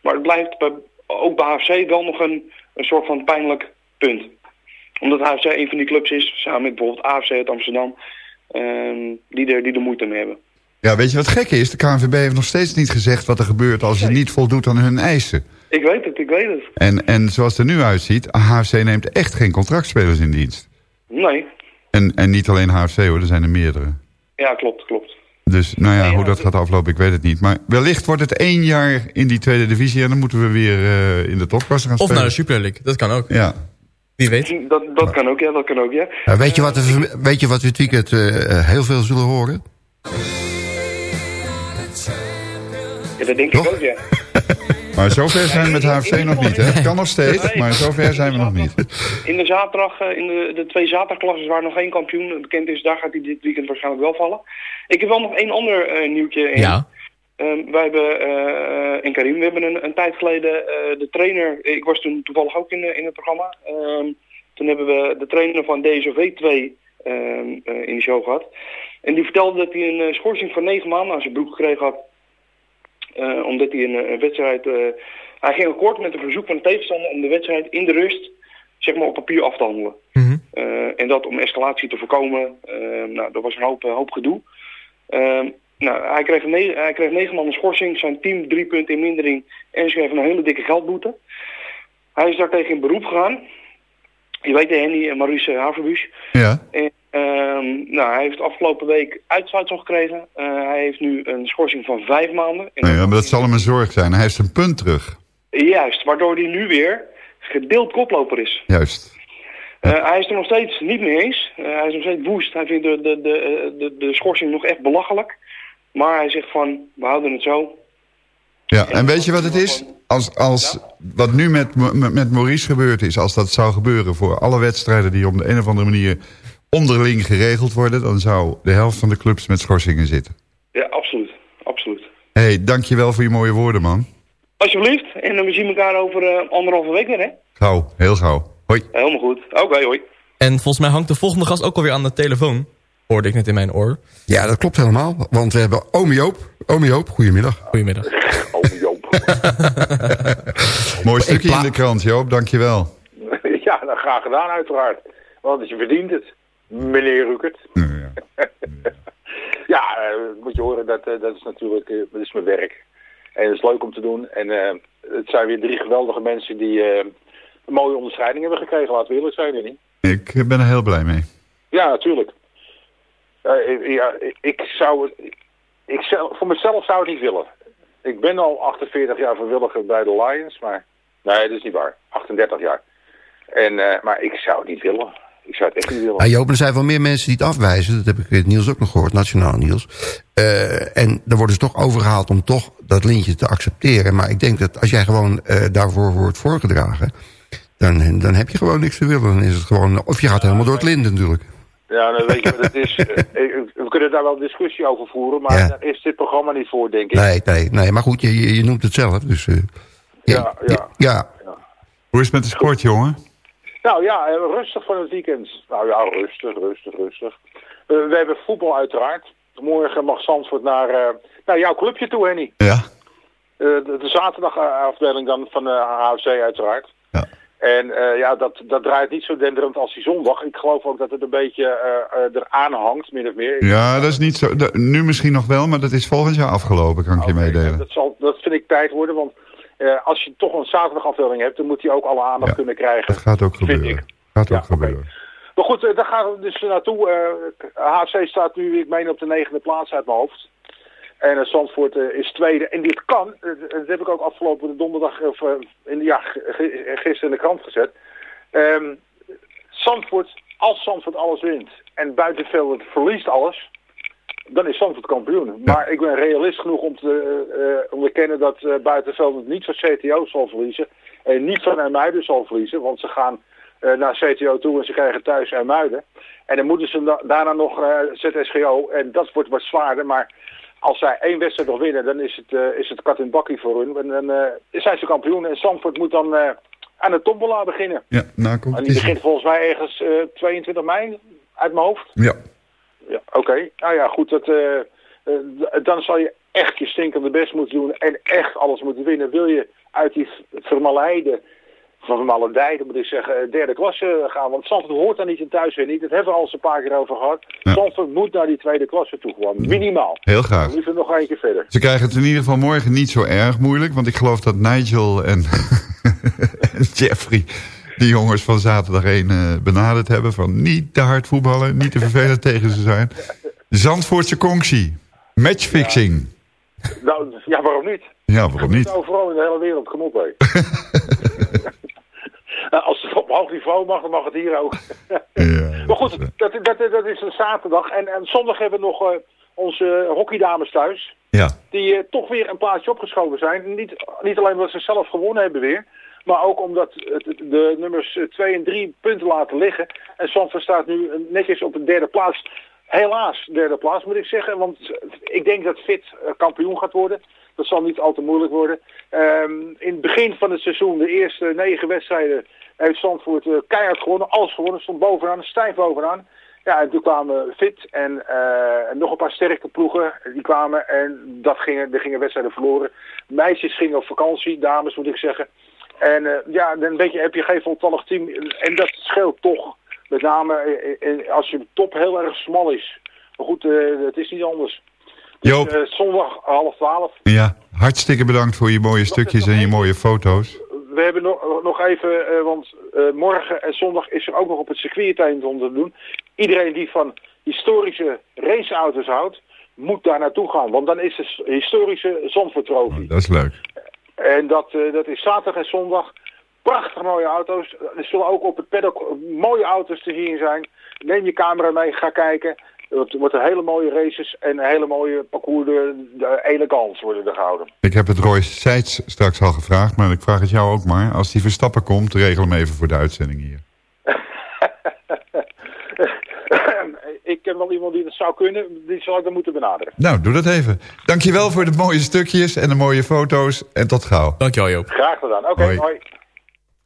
J: Maar het blijft bij, ook bij HFC wel nog een, een soort van pijnlijk punt. Omdat HFC een van die clubs is, samen met bijvoorbeeld AFC uit Amsterdam, ehm, die, er, die er moeite mee hebben.
F: Ja, weet je wat gek is? De KNVB heeft nog steeds niet gezegd wat er gebeurt als je niet voldoet aan hun eisen.
J: Ik weet het, ik weet het.
F: En, en zoals het er nu uitziet, HFC neemt echt geen contractspelers in dienst.
J: Nee,
F: En, en niet alleen HFC hoor, er zijn er meerdere.
J: ja klopt, klopt.
F: Dus nou ja, hoe dat gaat aflopen, ik weet het niet. Maar wellicht wordt het één jaar in die tweede divisie... en dan moeten we weer eh, in de topklasse gaan
G: Of
F: spelen.
G: naar de Super League, dat kan ook.
F: Ja.
G: Wie weet.
J: Dat, dat kan ook, ja, dat kan ook, ja.
D: Ja, weet, je wat we, weet je wat we dit weekend eh, eh, heel veel zullen horen?
J: Ja, dat denk ik ook, ja.
F: Maar zover zijn we met HFC nog niet, hè? Het kan nog steeds, maar zover zijn we nog niet.
J: In de zaterdag, eh, in de, de twee zaterdagklasses waar nog geen kampioen bekend is, daar gaat hij dit weekend waarschijnlijk wel vallen. Ik heb wel nog één ander nieuwtje. in.
G: Ja.
J: Ehm, wij hebben, eh en Karim, we hebben een, een tijd geleden eh, de trainer, ik was toen toevallig ook in, eh, in het programma, Ehm, toen hebben we de trainer van DSOV 2 ehm, eh, in de show gehad. En die vertelde dat hij een eh, schorsing van negen maanden aan zijn broek gekregen had, eh, omdat hij een, eh, een wedstrijd, eh, hij ging akkoord met een verzoek van de tegenstander om de wedstrijd in de rust, zeg maar op papier af te handelen. Eh, en dat om escalatie te voorkomen. Eh, nou, dat was een hoop, hoop gedoe. Nou, hij kreeg, een negen, hij kreeg negen man een schorsing, zijn team drie punten in mindering en ze kreeg een hele dikke geldboete. Hij is daartegen in beroep gegaan. Je weet de Henny en Maurice Haverbusch.
F: Ja.
J: En, ehm, nou, hij heeft afgelopen week uitsluitsel gekregen. Eh, hij heeft nu een schorsing van vijf maanden. En
F: maar dat zal hem een zorg zijn. Hij heeft zijn punt terug.
J: Juist, waardoor hij nu weer gedeeld koploper is.
F: Juist.
J: Eh, hij is er nog steeds niet mee eens. Eh, hij is nog steeds woest. Hij vindt de, de, de, de, de schorsing nog echt belachelijk. Maar hij zegt van, we houden het zo.
F: Ja, en weet je wat het is? Als, als wat nu met, met, met Maurice gebeurd is, als dat zou gebeuren voor alle wedstrijden die op de een of andere manier onderling geregeld worden, dan zou de helft van de clubs met schorsingen zitten.
J: Ja, absoluut. Absoluut.
F: Hé, hey, dankjewel voor je mooie woorden, man.
J: Alsjeblieft. En dan we zien elkaar over eh, anderhalve week weer, hè?
F: Gauw, heel gauw. Hoi.
J: Helemaal goed. Oké, hoi.
G: En volgens mij hangt de volgende gast ook alweer aan de telefoon. Hoorde ik net in mijn oor.
D: Ja, dat klopt helemaal. Want we hebben Omi Joop. Omi Joop, goedemiddag.
G: Goedemiddag.
F: Mooi stukje in de krant, Joop, dankjewel.
K: Ja, nou, graag gedaan uiteraard. Want je verdient het, meneer Rukert. ja, eh, moet je horen, dat, eh, dat is natuurlijk eh, dat is mijn werk. En het is leuk om te doen. En eh, het zijn weer drie geweldige mensen die eh, een mooie onderscheiding hebben gekregen. Laten we eerlijk zijn, niet?
F: Ik ben er heel blij mee.
K: Ja, natuurlijk. Eh, ja, ik zou het... Ik zelf, voor mezelf zou het niet willen. Ik ben al 48 jaar vrijwilliger bij de Lions, maar... Nee, dat is niet waar. 38 jaar. En, eh, maar ik zou het niet willen. Ik zou het echt niet willen.
D: Ja, Joop, er zijn wel meer mensen die het afwijzen. Dat heb ik het Niels ook nog gehoord, Nationaal Niels. Eh, en daar worden ze toch overgehaald om toch dat lintje te accepteren. Maar ik denk dat als jij gewoon daarvoor wordt voorgedragen... Dan, dan heb je gewoon niks te willen. Dan is het gewoon, of je gaat helemaal door het lint natuurlijk.
K: Ja, nou, weet je wat het is? Eh, ik- We kunnen daar wel discussie over voeren, maar
D: Ja.
K: daar is dit programma niet voor, denk ik.
D: Nee, nee, nee. Maar goed, je, je, je noemt het zelf. Dus, eh,
K: Ja, ja.
D: ja.
F: Hoe is het met de sport, jongen?
K: Nou ja, eh, rustig van het weekend. Nou ja, rustig, rustig, rustig. Eh, we hebben voetbal uiteraard. Morgen mag Zandvoort naar, eh, naar jouw clubje toe, Henny.
F: Ja.
K: Eh, de, de zaterdagafdeling dan van de AFC uiteraard. En eh, ja, dat, dat draait niet zo denderend als die zondag. Ik geloof ook dat het een beetje eh, eraan hangt, min of meer.
F: Ja, dat is niet zo. dat- nu misschien nog wel, maar dat is volgend jaar afgelopen, kan ik je meedelen.
K: Dat, zal, dat vind ik tijd worden, want als je toch een zaterdagafdeling hebt, dan moet die ook alle aandacht
F: Ja,
K: kunnen krijgen.
F: Dat gaat ook gebeuren.
K: ik.
F: Gaat ook gebeuren.
K: Maar goed, daar gaan we dus naartoe. HFC staat nu, ik meen, op de negende plaats uit mijn hoofd. En eh, Zandvoort eh, is tweede. En dit kan, eh, dat heb ik ook afgelopen donderdag, of in, ja, gisteren in de krant gezet. Ehm Zandvoort, als Zandvoort alles wint en buitenveld verliest alles, dan is Zandvoort kampioen. Maar ik ben realist genoeg om te, om te kennen dat eh buitenveld het niet van CTO zal verliezen. En niet van Ermuiden zal verliezen, want ze gaan naar CTO toe en ze krijgen thuis Ermuiden. En dan moeten ze da- daarna nog ZSGO en dat wordt wat zwaarder. Maar als zij één wedstrijd nog winnen, dan is het, eh, is het kat in bakkie voor hun. En dan eh, zijn ze kampioen en Zandvoort moet dan eh, aan de tombola beginnen.
F: Ja, na
K: En die begint volgens mij ergens eh, 22 mei uit mijn hoofd.
F: Ja.
K: Ja, oké. Nou ja, goed. Dat, dan zal je echt je stinkende best moeten doen en echt alles moeten winnen. Wil je uit die vermaleide, van vermaledijden moet ik zeggen, eh, derde klasse gaan. Want Zandvoort hoort daar niet in thuis weer niet. Dat hebben we al eens een paar keer over gehad. Zandvoort moet naar die tweede klasse toe gewoon. Minimaal.
F: Heel graag.
K: Liever nog eentje verder.
F: Ze krijgen het in ieder geval morgen niet zo erg moeilijk. Want ik geloof dat Nigel en, en Jeffrey die jongens van zaterdag 1 eh, benaderd hebben. Van niet te hard voetballen, niet te vervelend tegen ze zijn. Zandvoortse conctie. Matchfixing.
K: Nou, ja, waarom niet?
F: Ja, waarom niet?
K: Overal in de hele wereld, kom op hé. Nou, Als het op hoog niveau mag, dan mag het hier ook. maar goed, dat, dat, dat is een zaterdag. En, en zondag hebben we nog eh, onze hockeydames thuis.
F: Ja.
K: Die eh, toch weer een plaatsje opgeschoven zijn. Niet, niet alleen omdat ze zelf gewonnen hebben weer. Maar ook omdat de nummers 2 en 3 punten laten liggen. En Zandvoort staat nu netjes op de derde plaats. Helaas derde plaats moet ik zeggen. Want ik denk dat Fit eh, kampioen gaat worden. Dat zal niet al te moeilijk worden. Ehm, in het begin van het seizoen, de eerste negen wedstrijden, heeft Zandvoort eh, keihard gewonnen. Alles gewonnen, stond bovenaan, stijf bovenaan. Ja, en toen kwamen Fit en eh, en nog een paar sterke ploegen. Die kwamen en dat gingen, er gingen wedstrijden verloren. Meisjes gingen op vakantie, dames moet ik zeggen. En eh, ja, dan weet je, heb je geen voltallig team. En dat scheelt toch. Met name eh, eh, als je top heel erg smal is. Maar goed, eh, het is niet anders.
F: Joop.
K: Eh, zondag half twaalf.
F: Ja, hartstikke bedankt voor je mooie stukjes en je mooie foto's.
K: We hebben nog, nog even, eh, want eh, morgen en zondag is er ook nog op het circuit het ander te doen. Iedereen die van historische raceauto's houdt, moet daar naartoe gaan. Want dan is het historische Zandvoort Trophy.
F: Dat is leuk.
K: En dat, eh, dat is zaterdag en zondag. Prachtig mooie auto's. Er zullen ook op het paddock mooie auto's te zien zijn. Neem je camera mee, ga kijken. Het wordt een hele mooie races en een hele mooie parcours. De, de elegants worden er gehouden.
F: Ik heb het Roy Seitz straks al gevraagd, maar ik vraag het jou ook maar. Als die Verstappen komt, regel hem even voor de uitzending hier.
K: ik ken wel iemand die dat zou kunnen. Die zal ik dan moeten benaderen.
F: Nou, doe dat even. Dankjewel voor de mooie stukjes en de mooie foto's. En tot gauw.
G: Dankjewel Joop.
K: Graag gedaan. Oké,
F: Hoi.
K: hoi.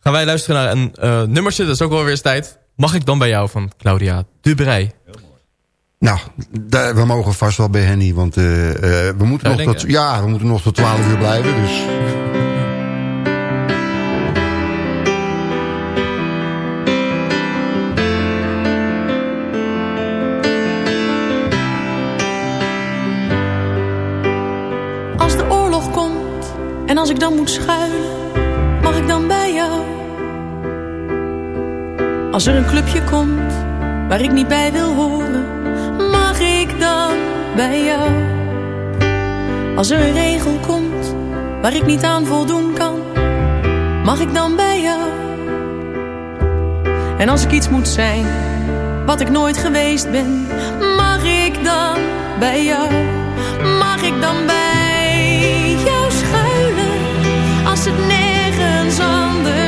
G: Gaan wij luisteren naar een eh, nummertje, dat is ook wel weer eens tijd. Mag ik dan bij jou van Claudia Dubrij?
D: Nou, daar, we mogen vast wel bij Henny, want eh, eh, we, moeten nog tot, ja, we moeten nog tot 12 uur blijven. Dus.
L: Als de oorlog komt en als ik dan moet schuilen, mag ik dan bij jou? Als er een clubje komt waar ik niet bij wil horen, bij jou? Als er een regel komt waar ik niet aan voldoen kan, mag ik dan bij jou? En als ik iets moet zijn wat ik nooit geweest ben, mag ik dan bij jou? Mag ik dan bij jou schuilen als het nergens anders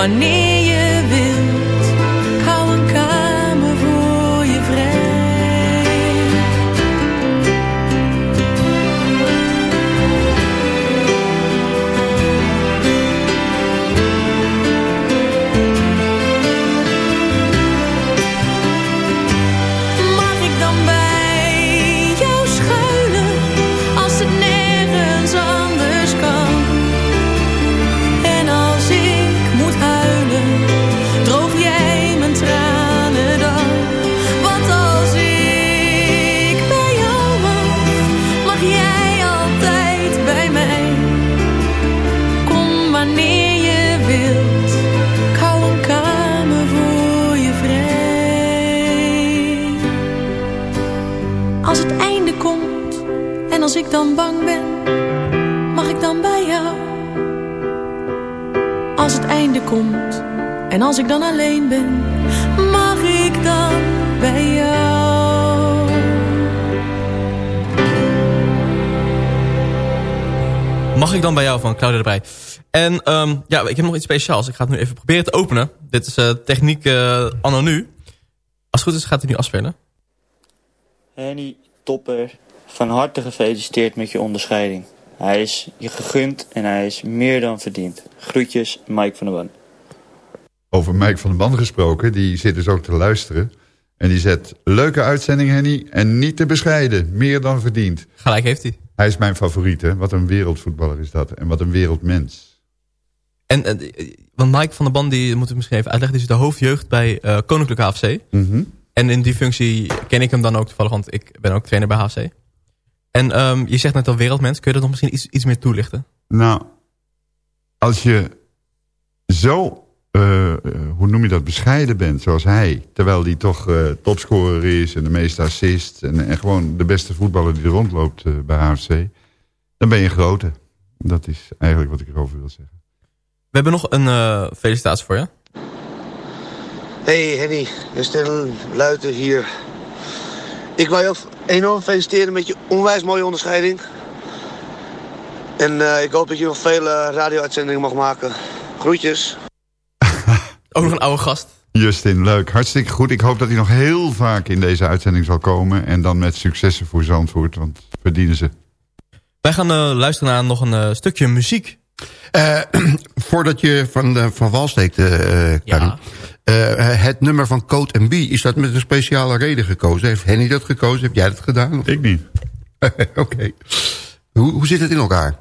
L: Kom wanneer ik
G: heb nog iets speciaals. Ik ga het nu even proberen te openen. Dit is eh, techniek eh anno nu. Als het goed is gaat hij nu afspelen.
M: Henny Topper, van harte gefeliciteerd met je onderscheiding. Hij is je gegund en hij is meer dan verdiend. Groetjes, Mike van der Ban.
F: Over Mike van den Ban gesproken, die zit dus ook te luisteren. En die zet, leuke uitzending Henny en niet te bescheiden, meer dan verdiend.
G: Gelijk heeft hij.
F: Hij is mijn favoriet, hè? wat een wereldvoetballer is dat. En wat een wereldmens.
G: En, eh, want Mike van der Ban, die moeten we misschien even uitleggen. Die is de hoofdjeugd bij eh, Koninklijke HFC.
F: Mhm.
G: En in die functie ken ik hem dan ook toevallig, want ik ben ook trainer bij HFC. En ehm, je zegt net al wereldmens. Kun je dat nog misschien iets, iets meer toelichten?
F: Nou, als je zo, eh, hoe noem je dat, bescheiden bent zoals hij... terwijl hij toch topscorer is en de meeste assist... En, en gewoon de beste voetballer die er rondloopt bij HFC... dan ben je grote. Dat is eigenlijk wat ik erover wil zeggen.
G: We hebben nog een eh, felicitatie voor je.
N: Hey Henny, Justin Luiten hier. Ik wil je ook enorm feliciteren met je onwijs mooie onderscheiding. En eh, ik hoop dat je nog vele radio-uitzendingen mag maken. Groetjes.
G: Ook nog een oude gast.
F: Justin, leuk. Hartstikke goed. Ik hoop dat hij nog heel vaak in deze uitzending zal komen... en dan met successen voor Zandvoort, want verdienen ze.
G: Wij gaan eh, luisteren naar nog een eh, stukje muziek.
D: Eh, voordat je van, de, van wal steekt, eh Karin. Eh, het nummer van Code B, is dat met een speciale reden gekozen? Heeft Henny dat gekozen? Heb jij dat gedaan? Of?
F: Ik niet.
D: Oké. Hoe, hoe zit het in elkaar?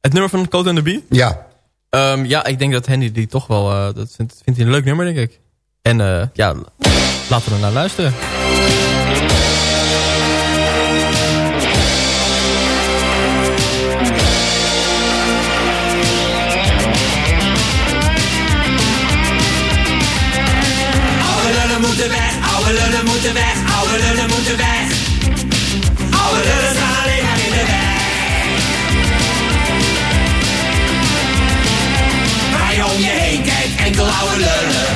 G: Het nummer van Code and the Bee?
D: Ja.
G: Ehm, ja, ik denk dat Henny die toch wel... eh, dat vindt, vindt hij een leuk nummer, denk ik. En eh, ja, laten we er naar luisteren.
I: Moeten weg, oude lullen moeten weg. Oude lullen staan alleen maar in de weg. Waar je om je heen kijkt, enkel oude lullen.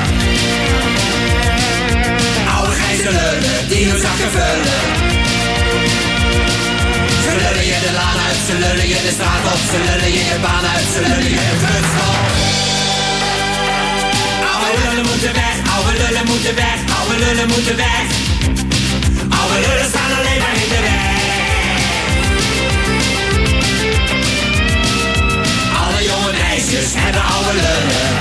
I: Oude grijze lullen, die hun zakken vullen. Ze lullen je de laan uit, ze lullen je de straat op, ze lullen je je baan uit, ze lullen je het. Oude lullen moeten weg, oude lullen moeten weg, oude lullen moeten weg. Oude lullen staan alleen maar in de weg. Alle jonge meisjes hebben oude lullen.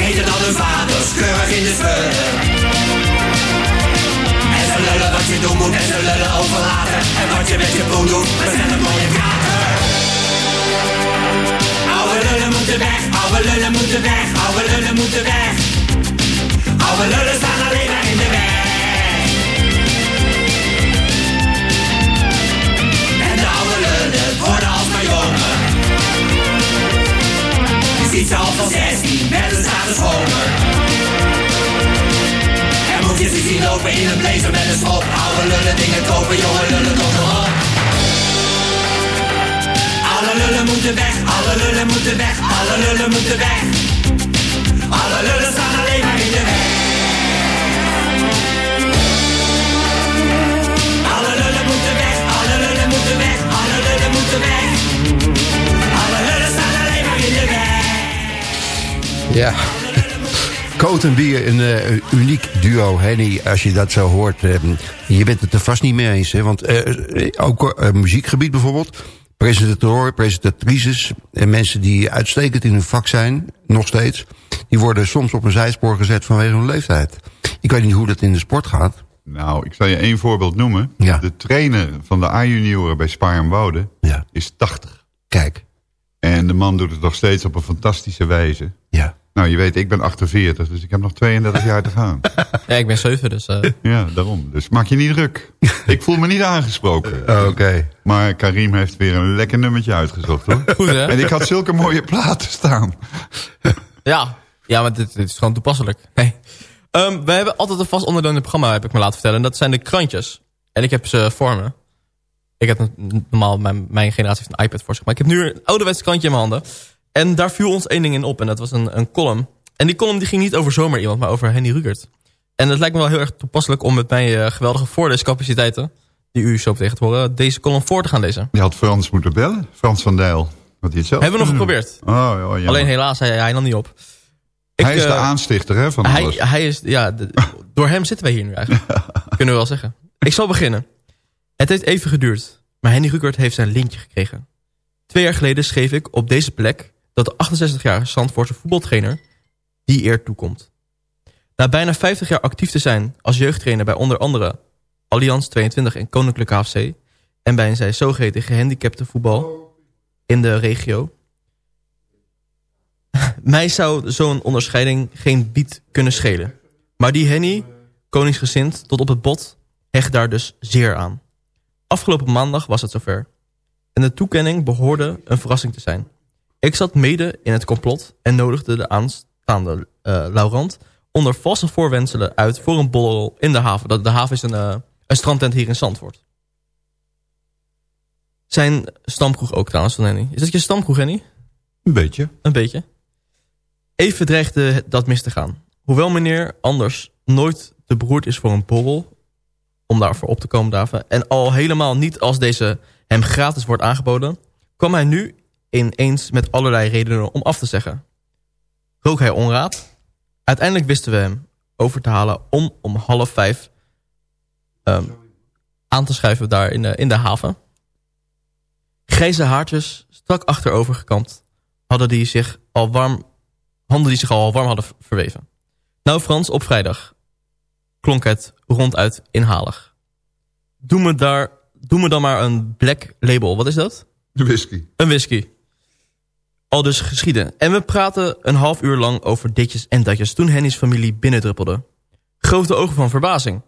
I: Heten dan hun vaders, keurig in de spullen. En ze lullen wat je doen moet en de lullen overlaten. En wat je met je poen doet, bestel een mooie kater. Moeten oude lullen moeten weg, oude lullen moeten weg. Oude lullen staan alleen maar in de weg. En de oude lullen worden alsmaar jonger. Ziet ze al van 16 met een statushonger. En moet je ze zien lopen in een blazer met een schop. Oude lullen dingen kopen, jonge lullen kom erop. Alle lullen moeten weg, alle lullen moeten weg, alle lullen moeten weg. Alle lullen staan alleen maar in de weg. Alle lullen moeten weg, alle lullen moeten weg, alle lullen moeten weg. Alle lullen staan alleen maar in de weg.
D: Ja. Coat en Bier, een eh, uniek duo, Henny, als je dat zo hoort. eh, je bent het er vast niet mee eens, hè? Want eh, ook muziekgebied bijvoorbeeld... presentatoren, presentatrices... en mensen die uitstekend in hun vak zijn, nog steeds... die worden soms op een zijspoor gezet vanwege hun leeftijd. Ik weet niet hoe dat in de sport gaat.
F: Nou, ik zal je één voorbeeld noemen.
D: Ja.
F: De trainer van de A-junioren bij Spaar en Wouden
D: Ja.
F: is 80.
D: Kijk.
F: En de man doet het nog steeds op een fantastische wijze.
D: Ja.
F: Nou, je weet, ik ben 48, dus ik heb nog 32 jaar te gaan.
G: Ja, ik ben 7, dus... eh,
F: Ja, daarom. Dus maak je niet druk. Ik voel me niet aangesproken.
D: Oké.
F: Maar Karim heeft weer een lekker nummertje uitgezocht, hoor.
G: Goed, hè?
F: En ik had zulke mooie platen staan.
G: Ja, ja maar dit, dit is gewoon toepasselijk. Ehm, we hebben altijd een vast onderdeel in het programma, heb ik me laten vertellen. En dat zijn de krantjes. En ik heb ze voor me. Ik heb normaal, mijn, mijn generatie heeft een iPad voor zich. Maar ik heb nu een ouderwets krantje in mijn handen. En daar viel ons één ding in op. En dat was een, een column. En die column die ging niet over zomaar iemand, maar over Henny Rugert. En het lijkt me wel heel erg toepasselijk om met mijn eh, geweldige voorleescapaciteiten... die u zo tegen te horen, deze column voor te gaan lezen.
F: Je had Frans moeten bellen. Frans van Dijl. Had hij zelf
G: Hebben we nog
F: doen.
G: geprobeerd.
F: Oh, ja, jammer.
G: Alleen helaas, hij, hij nam niet op.
F: Hij
G: Ik,
F: is de
G: eh,
F: aanstichter hè, van
G: hij,
F: alles.
G: hij is, ja, de- door hem zitten wij hier nu eigenlijk. Kunnen we wel zeggen. Ik zal beginnen. Het heeft even geduurd, maar Henny Rukert heeft zijn lintje gekregen. Twee jaar geleden schreef ik op deze plek dat de 68-jarige Zandvoortse voetbaltrainer die eer toekomt. Na bijna 50 jaar actief te zijn als jeugdtrainer bij onder andere Allianz 22 en Koninklijke HFC en bij zijn zogeheten gehandicapte voetbal in de regio mij zou zo'n onderscheiding geen bied kunnen schelen. Maar die Henny, koningsgezind tot op het bot, hecht daar dus zeer aan. Afgelopen maandag was het zover. En de toekenning behoorde een verrassing te zijn. Ik zat mede in het complot en nodigde de aanstaande eh, Laurent onder valse voorwenselen uit voor een borrel in de haven. Dat- De haven is een, eh, een strandtent hier in Zandvoort. Zijn stamkroeg ook trouwens van Henny. Is dat je stamkroeg, Henny?
F: Een beetje.
G: Een beetje. Even dreigde dat mis te gaan. Hoewel meneer anders nooit te beroerd is voor een borrel... om daarvoor op te komen daven... en al helemaal niet als deze hem gratis wordt aangeboden... kwam hij nu ineens met allerlei redenen om af te zeggen. Rook hij onraad? Uiteindelijk wisten we hem over te halen om om half vijf... ehm, aan te schuiven daar in de, in de haven. Grijze haartjes, strak achterover gekamd... hadden die zich al warm handen die zich al warm hadden verweven. Nou Frans, op vrijdag klonk het ronduit inhalig. Doe me, daar, doe me dan maar een black label. Wat is dat?
F: De whisky.
G: Een whisky. Al dus geschieden. En we praten een half uur lang over ditjes en datjes... toen Henny's familie binnendruppelde. Grote ogen van verbazing.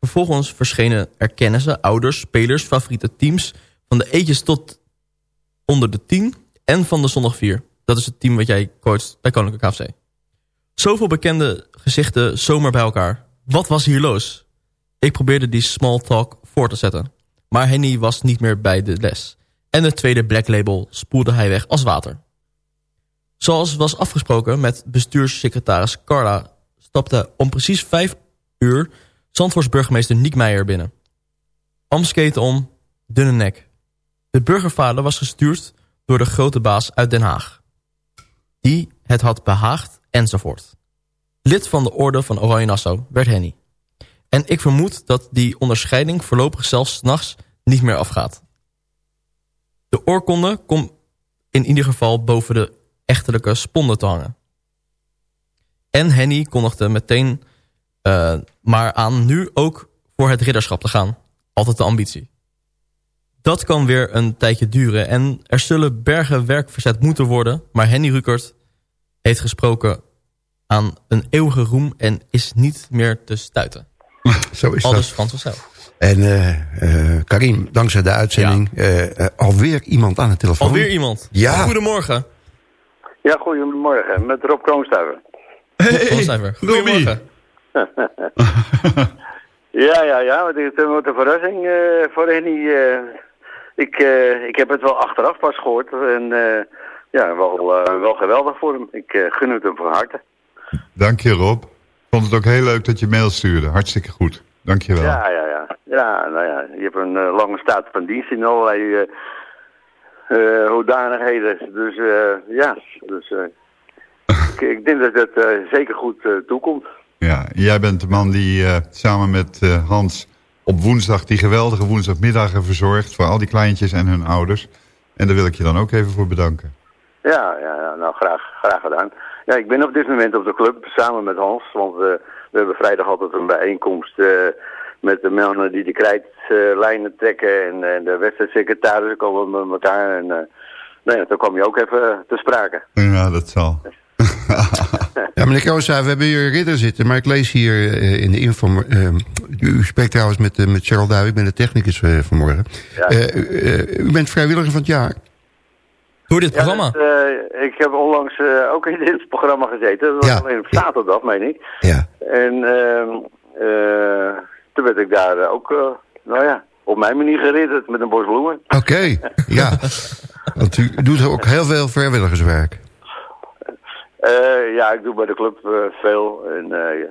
G: Vervolgens verschenen er kennissen, ouders, spelers, favoriete teams... van de eetjes tot onder de 10 en van de zondag 4. Dat is het team wat jij coacht bij Koninklijke KFC. Zoveel bekende gezichten zomaar bij elkaar. Wat was hier los? Ik probeerde die small talk voor te zetten. Maar Henny was niet meer bij de les. En het tweede black label spoelde hij weg als water. Zoals was afgesproken met bestuurssecretaris Carla... stapte om precies vijf uur Zandvoorts burgemeester Niek Meijer binnen. Amsketen om, dunne nek. De burgervader was gestuurd door de grote baas uit Den Haag. Die het had behaagd enzovoort. Lid van de orde van Oranje Nassau werd Henny. En ik vermoed dat die onderscheiding voorlopig zelfs 's nachts niet meer afgaat. De oorkonde komt in ieder geval boven de echtelijke sponden te hangen. En Henny kondigde meteen eh, maar aan nu ook voor het ridderschap te gaan. Altijd de ambitie. Dat kan weer een tijdje duren en er zullen bergen werk verzet moeten worden. Maar Henny Rukert heeft gesproken aan een eeuwige roem en is niet meer te stuiten.
D: Zo is
G: Aldus
D: dat.
G: Frans van Zijl.
D: En eh, eh, Karim, dankzij de uitzending, eh, eh, alweer iemand aan de telefoon.
G: Alweer iemand.
D: Ja.
G: Goedemorgen.
O: Ja, goedemorgen. Met Rob Kroonstuiver.
G: Hey, Goedemorgen.
O: Ja, ja, ja. want Het wordt een verrassing eh, voor Henny. ik, eh, ik heb het wel achteraf pas gehoord. En eh, ja, wel, eh, wel geweldig voor hem. Ik eh, gun het hem van harte.
F: Dank je Rob. Ik vond het ook heel leuk dat je mail stuurde. Hartstikke goed. Dank je wel.
O: Ja, ja, ja. Ja, nou ja. Je hebt een eh, lange staat van dienst in allerlei eh, hoedanigheden. Dus ja, dus, ik, ik denk dat het zeker goed toekomt.
F: Ja, jij bent de man die samen met Hans op woensdag die geweldige woensdagmiddagen verzorgt voor al die kleintjes en hun ouders. En daar wil ik je dan ook even voor bedanken.
O: Ja, ja, ja, nou graag, graag gedaan. Ja, ik ben op dit moment op de club samen met Hans, want we hebben vrijdag altijd een bijeenkomst eh, met de mannen die de krijtlijnen trekken en eh, de wedstrijdsecretarissen komen met elkaar. En eh, nou ja, toen kwam je ook even te sprake.
F: Ja, dat zal.
D: Ja, meneer Koosa, we hebben hier ridder zitten, maar ik lees hier in de info... eh, u spreekt trouwens met, met Cheryl Duij, ik ben de technicus vanmorgen. Eh, eh, u bent vrijwilliger van het jaar.
G: Door dit
O: programma? ik heb onlangs eh, ook in dit programma gezeten. Dat was
D: Ja.
O: alleen op zaterdag, meen ik.
D: Ja.
O: En ehm, eh, toen werd ik daar eh, ook, eh, nou ja, op mijn manier geridderd met een bos bloemen.
D: Oké, ja. Want u doet ook heel veel vrijwilligerswerk.
O: Eh, ja, ik doe bij de club eh, veel. En, eh,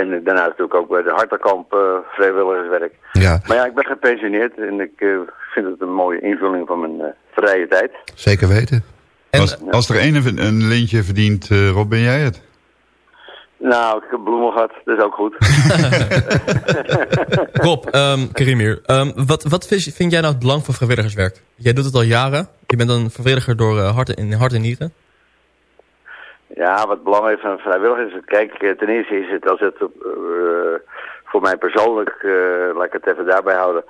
O: en daarna natuurlijk ook bij de Harterkamp eh, vrijwilligerswerk.
D: Ja.
O: Maar ja, ik ben gepensioneerd en ik eh, vind het een mooie invulling van mijn eh, vrije tijd.
D: Zeker weten.
F: als, als er één een, een lintje verdient, eh, Rob, ben jij het?
O: Nou, ik heb bloemen gehad, dat is ook goed.
G: Rob, ehm Karim hier. Ehm, wat wat vind, vind jij nou het belang van vrijwilligerswerk? Jij doet het al jaren. Je bent een vrijwilliger door eh, hart, en, hart en nieren.
O: Ja, wat belangrijk van vrijwilligers is, kijk, eh, ten eerste is het als het eh, voor mij persoonlijk, eh, laat ik het even daarbij houden.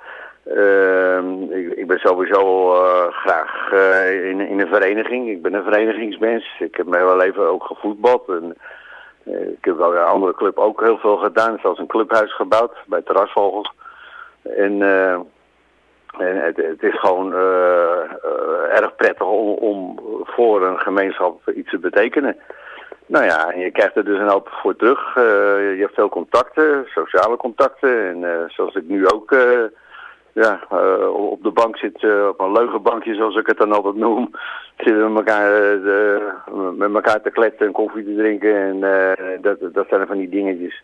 O: Ehm, ik, ik ben sowieso eh, graag eh, in, in een vereniging. Ik ben een verenigingsmens. Ik heb mijn hele leven ook gevoetbald. En, eh, ik heb wel een andere club ook heel veel gedaan. Zelfs een clubhuis gebouwd bij Terrasvogels. En, het, het is gewoon erg prettig om, voor een gemeenschap iets te betekenen. Nou ja, en je krijgt er dus een hoop voor terug. Je hebt veel contacten, sociale contacten. En zoals ik nu ook ja, eh, op de bank zit, eh, op een leugenbankje zoals ik het dan altijd noem. Zitten we elkaar, eh, met elkaar te kletsen en koffie te drinken. En dat, dat zijn van die dingetjes.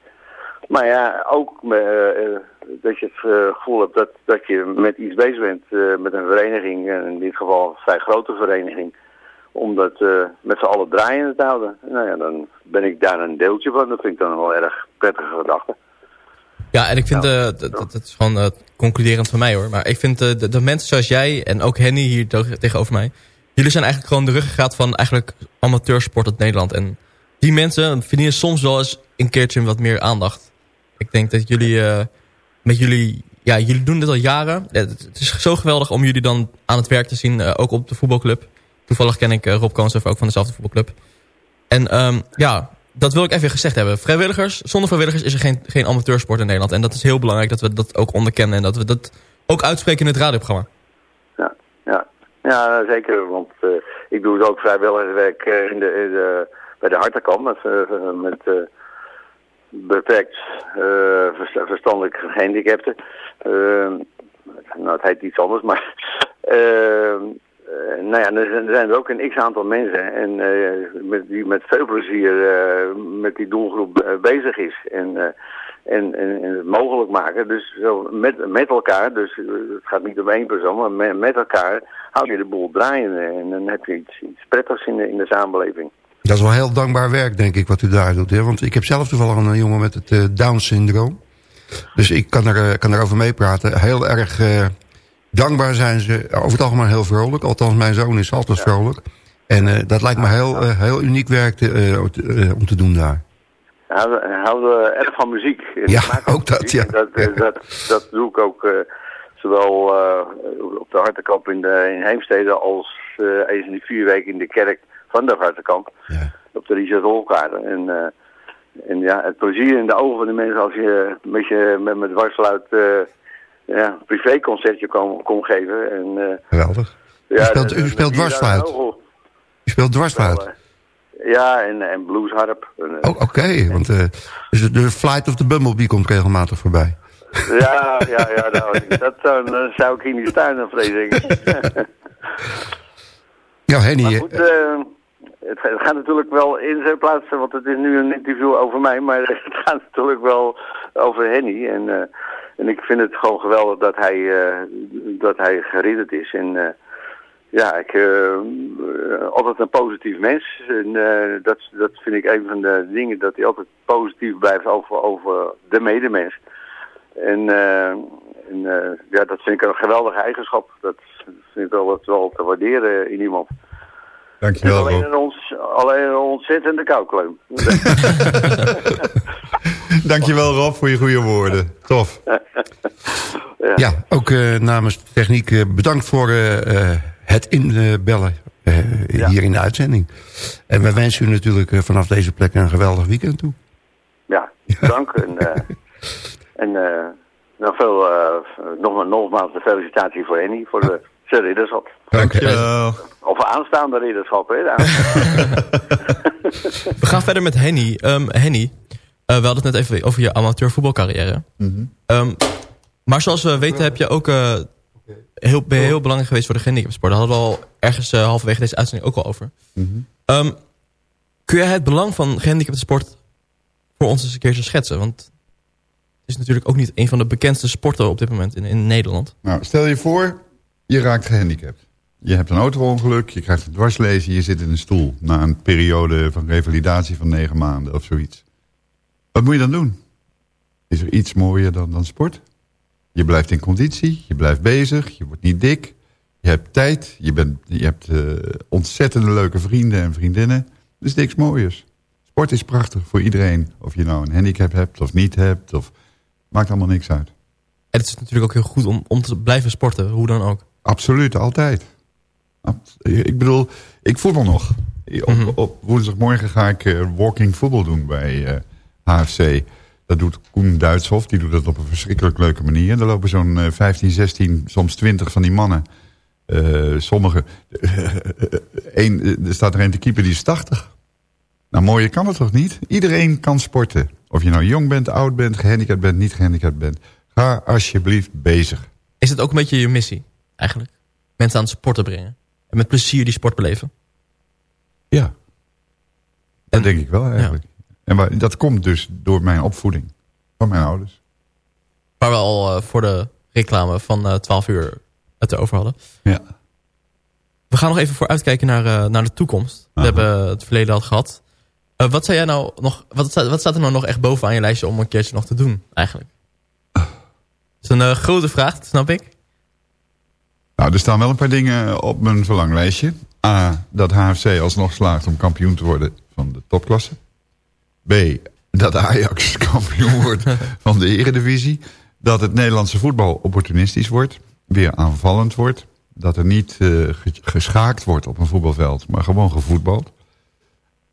O: Maar ja, ook dat je het gevoel hebt dat, dat je met iets bezig bent, met een vereniging, en in dit geval een vrij grote vereniging, om dat met z'n allen draaiende te houden. Nou ja, dan ben ik daar een deeltje van. Dat vind ik dan wel erg prettige gedachte.
G: Ja, en ik vind, eh, dat, dat dat is gewoon eh, concluderend van mij hoor. Maar ik vind eh, de, de mensen zoals jij en ook Henny hier te- tegenover mij. Jullie zijn eigenlijk gewoon de ruggengraat van eigenlijk amateursport uit Nederland. En die mensen verdienen soms wel eens een keertje wat meer aandacht. Ik denk dat jullie eh, met jullie, ja, jullie doen dit al jaren. Ja, Het is zo geweldig om jullie dan aan het werk te zien, eh, ook op de voetbalclub. Toevallig ken ik Rob Koonshoff ook van dezelfde voetbalcllub. En ehm, ja, dat wil ik even gezegd hebben. Vrijwilligers, zonder vrijwilligers is er geen, geen amateursport in Nederland. En dat is heel belangrijk dat we dat ook onderkennen. En dat we dat ook uitspreken in het radioprogramma.
O: Ja, ja. ja zeker. Want eh, ik doe dus ook vrijwilligerswerk eh, in de, de, bij de Hartenkamp met, eh, met eh, beperkt versta- verstandelijk gehandicapten. Eh, nou, het heet iets anders, maar... eh, nou ja, er zijn- er ook een x-aantal mensen en, eh, met, die met veel plezier eh, met die doelgroep bezig is. En, en, en, het mogelijk maken. Dus zo met, met elkaar, dus het gaat niet om één persoon, maar met, elkaar hou je de boel draaiende. En dan heb je iets, iets prettigs in de, in de samenleving.
D: Dat is wel heel dankbaar werk, denk ik, wat u daar doet. Hè? Want ik heb zelf toevallig een jongen met het Down-syndroom. Dus ik kan, er, kan daarover meepraten. Heel erg dankbaar zijn ze. Over het algemeen heel vrolijk. Althans, mijn zoon is altijd vrolijk. En eh, dat lijkt me heel, eh, heel uniek werk te, eh, om te- eh, doen daar.
O: houden, houden erg van muziek.
D: Ja, ook dat,
O: muziek.
D: ja.
O: Dat, eh, dat, dat doe ik ook eh, zowel eh, op de Hartenkamp in, de, in Heemstede als eh, eens in de vier weken in de kerk van de Hartenkamp. Op de Richard. En, eh, en ja, het plezier in de ogen van de mensen als je een beetje met, met dwarsluit eh ja, een privéconcertje kon, kon geven. En, eh,
D: Geweldig.
O: ja,
D: u speelt, u speelt dwarsfluit. U speelt dwarsfluit.
O: Ja, en, en bluesharp. Eh,
D: Oh, Oké, want eh, dus de- Flight of the Bumblebee komt regelmatig voorbij.
O: Ja, ja, ja, nou, dat zou, dan zou ik hier niet staan, dan vrees ik.
D: Ja, Henny,
O: Maar goed, het, het gaat natuurlijk wel in zijn plaats, want het is nu een interview over mij, maar het gaat natuurlijk wel over Henny. En, en ik vind het gewoon geweldig dat hij, eh, dat hij geridderd is. En eh, ja, ik, eh, altijd een positief mens. En dat, dat vind ik een van de dingen, dat hij altijd positief blijft over, over de medemens. En, en ja, dat vind ik een geweldige eigenschap. Dat vind ik wel, wel te waarderen in iemand.
F: Dankjewel,
O: alleen,
F: Rob.
O: een ons, alleen een ontzettende koukleum.
F: Dankjewel, Rob, voor je goede woorden. Tof.
D: ja, ook eh, namens de techniek eh, bedankt voor eh, eh, het inbellen eh, hier in de uitzending. En wij wensen u natuurlijk vanaf deze plek een geweldig weekend toe.
O: Ja, dank. en eh, en eh, nog veel, eh, nog, nogmaals de felicitatie voor Henny, voor de, zijn ridderschap.
F: Dankjewel.
O: Of aanstaande ridderschap, hè.
G: We gaan verder met Henny. Ehm, Henny, we hadden het net even over je amateurvoetbalcarrière. Ehm, maar zoals we weten heb je ook eh, heel, ben je heel belangrijk geweest voor de gehandicaptensport. Daar hadden we al ergens eh, halverwege deze uitzending ook al over. Ehm, kun jij het belang van gehandicaptensport voor ons eens een keertje schetsen? Want het is natuurlijk ook niet een van de bekendste sporten op dit moment in, in Nederland.
F: Nou, stel je voor, je raakt gehandicapt. Je hebt een auto-ongeluk, je krijgt een dwarslezen, je zit in een stoel... na een periode van revalidatie van negen maanden of zoiets. Wat moet je dan doen? Is er iets mooier dan, dan sport? Je blijft in conditie, je blijft bezig, je wordt niet dik... je hebt tijd, je, bent, je hebt eh, ontzettende leuke vrienden en vriendinnen. Er is niks mooiers. Sport is prachtig voor iedereen. Of je nou een handicap hebt of niet hebt. Of, maakt allemaal niks uit.
G: En het is natuurlijk ook heel goed om, om te blijven sporten, hoe dan ook.
F: Absoluut, altijd. Ik bedoel, ik voetbal nog. Op, op woensdagmorgen ga ik eh, walking voetbal doen bij eh, HFC. Dat doet Koen Duitshof, die doet dat op een verschrikkelijk leuke manier. Er lopen zo'n eh, 15, 16, soms 20 van die mannen. Eh, sommige, één, eh, er staat er een te keeper die is 80. Nou, mooier kan het toch niet? Iedereen kan sporten. Of je nou jong bent, oud bent, gehandicapt bent, niet gehandicapt bent. Ga alsjeblieft bezig.
G: Is het ook een beetje je missie, eigenlijk? Mensen aan het sporten brengen. En met plezier die sport beleven.
F: Ja. Dat denk ik wel eigenlijk. En dat komt dus door mijn opvoeding. Van mijn ouders.
G: Waar we al eh, voor de reclame van eh 12 uur het erover hadden.
F: Ja.
G: We gaan nog even voor uitkijken naar, eh, naar de toekomst. We hebben het verleden al gehad. Eh, wat, zou jij nou nog, wat, staat, wat staat er nou nog echt bovenaan je lijstje om een keertje nog te doen, eigenlijk? Dat is een eh, grote vraag, snap ik.
F: Nou, er staan wel een paar dingen op mijn verlanglijstje. A, dat HFC alsnog slaagt om kampioen te worden van de topklasse. B, dat Ajax kampioen wordt van de eredivisie. Dat het Nederlandse voetbal opportunistisch wordt. Weer aanvallend wordt. Dat er niet ge- geschaakt wordt op een voetbalveld, maar gewoon gevoetbald.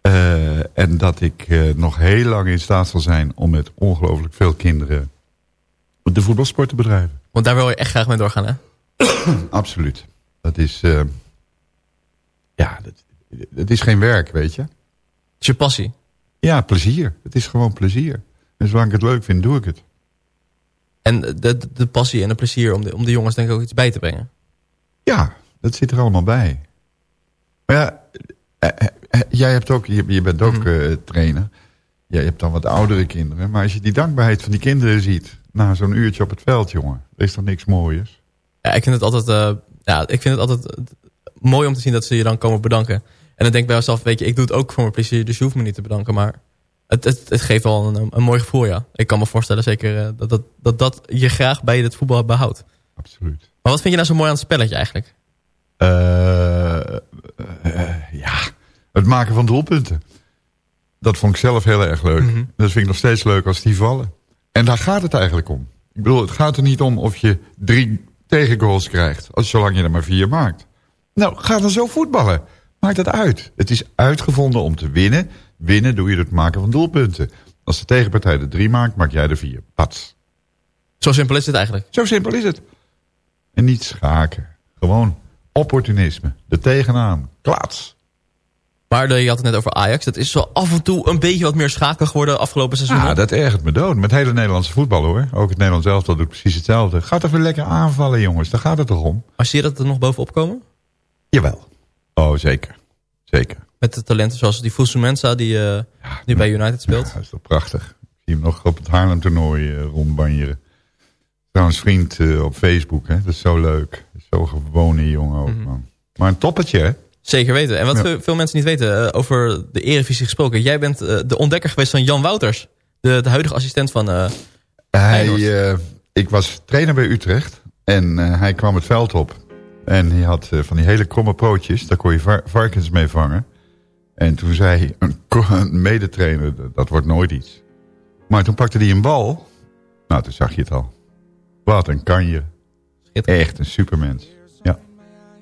F: Eh, en dat ik eh, nog heel lang in staat zal zijn om met ongelooflijk veel kinderen de voetbalsport te bedrijven.
G: Want daar wil je echt graag mee doorgaan, hè?
F: Absoluut. Dat is, ja, dat, het is geen werk, weet je. Het
G: is je passie?
F: Ja, plezier. Het is gewoon plezier. En zolang ik het leuk vind, doe ik het.
G: En de, de, passie en de plezier om de, om de jongens denk ik ook iets bij te brengen.
F: Ja, dat zit er allemaal bij. Maar ja, eh, eh, eh, jij hebt ook, je, je bent ook eh, trainer. Jij hebt dan wat oudere kinderen. Maar als je die dankbaarheid van die kinderen ziet... na zo'n uurtje op het veld, jongen... er is toch niks mooiers?
G: Ja, ik vind het altijd, ja, ik vind het altijd mooi om te zien dat ze je dan komen bedanken. En dan denk ik bij mezelf, weet je, ik doe het ook voor mijn plezier, dus je hoeft me niet te bedanken. Maar het, het, het geeft wel een, een mooi gevoel, ja. Ik kan me voorstellen zeker eh, dat, dat, dat dat je graag bij het voetbal behoudt.
F: Absoluut.
G: Maar wat vind je nou zo mooi aan het spelletje eigenlijk?
F: Eh, eh, ja, het maken van doelpunten. Dat vond ik zelf heel erg leuk. Dat vind ik nog steeds leuk als die vallen. En daar gaat het eigenlijk om. Ik bedoel, het gaat er niet om of je drie tegengoals krijgt. Als, zolang je er maar vier maakt. Nou, ga dan zo voetballen. Maakt het uit. Het is uitgevonden om te winnen. Winnen doe je door het maken van doelpunten. Als de tegenpartij er drie maakt, maak jij er vier. Pats.
G: Zo simpel is het eigenlijk.
F: Zo simpel is het. En niet schaken. Gewoon opportunisme. Er tegenaan. Klaats.
G: Maar de- je had het net over Ajax. Dat is zo af en toe een beetje wat meer schakel geworden afgelopen seizoen.
F: Ja, dat ergert me dood. Met hele Nederlandse voetbal hoor. Ook het Nederlands elftal doet precies hetzelfde. Gaat even lekker aanvallen jongens. Daar gaat het toch om?
G: Maar zie je dat er nog bovenop komen?
F: Jawel. Oh, zeker. Zeker.
G: Met de talenten zoals die Fusu Mensa die nu bij United speelt.
F: Dat is toch prachtig. Ik zie hem nog op het Haarlem toernooi eh, rondbanjeren. Trouwens vriend eh, op Facebook. Hè? Dat is zo leuk. Zo gewone jongen ook man. Maar een toppertje hè?
G: Zeker weten. En wat
F: Ja.
G: veel, mensen niet weten over de Eredivisie gesproken. Jij bent de ontdekker geweest van Jan Wouters. De, de huidige assistent van...
F: Hij, ik was trainer bij Utrecht en hij kwam het veld op. En hij had eh, van die hele kromme pootjes, daar kon je var- varkens mee vangen. En toen zei een, een medetrainer, dat- wordt nooit iets. Maar toen pakte hij een bal. Nou, toen zag je het al. Wat een kanje. Echt een supermens. Ja.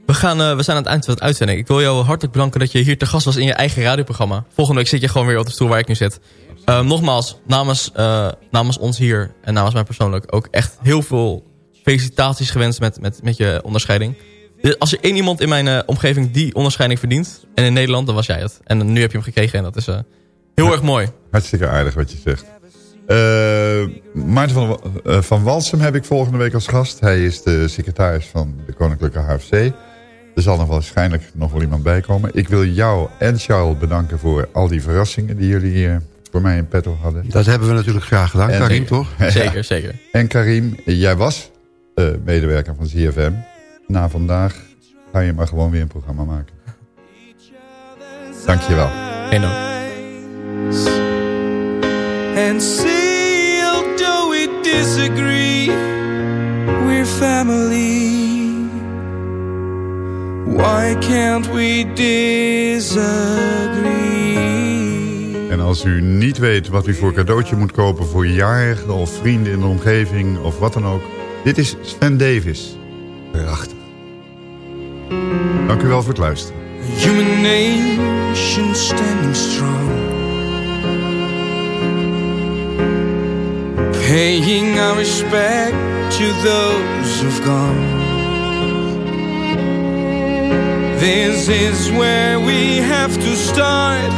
G: we, gaan, eh, we zijn aan het eind van het uitzending. Ik wil jou hartelijk bedanken dat je hier te gast was in je eigen radioprogramma. Volgende week zit je gewoon weer op de stoel waar ik nu zit. Eh, nogmaals, namens, eh, namens ons hier en namens mij persoonlijk ook echt heel veel felicitaties gewenst met, met, met je onderscheiding. Dus Als er één iemand in mijn eh, omgeving die onderscheiding verdient, en in Nederland, dan was jij het. En nu heb je hem gekregen en dat is eh, heel erg mooi.
F: Hartstikke aardig wat je zegt. Eh, Maarten van, eh, van Walsum heb ik volgende week als gast. Hij is de secretaris van de Koninklijke HFC. Er zal nog waarschijnlijk nog wel iemand bij komen. Ik wil jou en Charles bedanken voor al die verrassingen die jullie eh, voor mij in petto hadden.
D: Dat hebben we natuurlijk graag gedaan,
F: En-
D: Karim, toch?
G: Zeker, zeker.
F: En Karim, jij was eh, medewerker van ZFM. Na vandaag ga je maar gewoon weer een programma maken. Dankjewel.
G: Dank.
P: And see, although we disagree, we're family. Why can't we disagree?
F: En als u niet weet wat u voor cadeautje moet kopen voor je jarige of vrienden in de omgeving of wat dan ook. Dit is Sven Davis. Prachtig. Dank u wel voor het luisteren.
P: Human nation standing strong. Paying our respect to those who've gone. This is where we have to start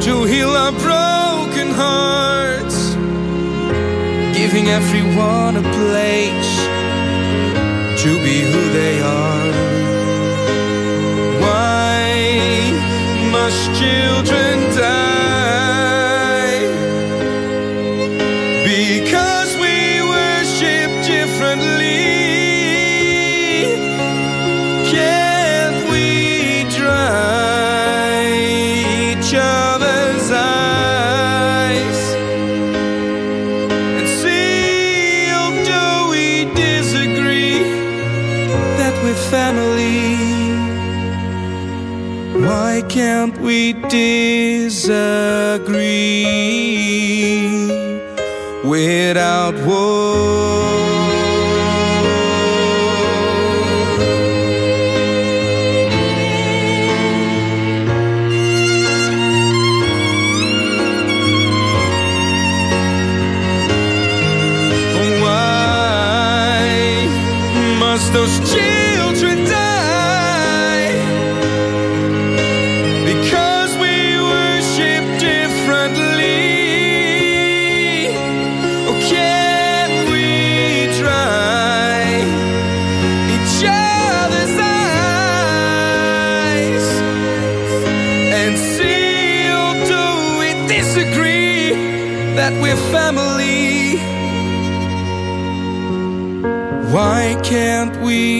P: to heal our broken hearts, giving everyone a place to be who they are. Why must children can't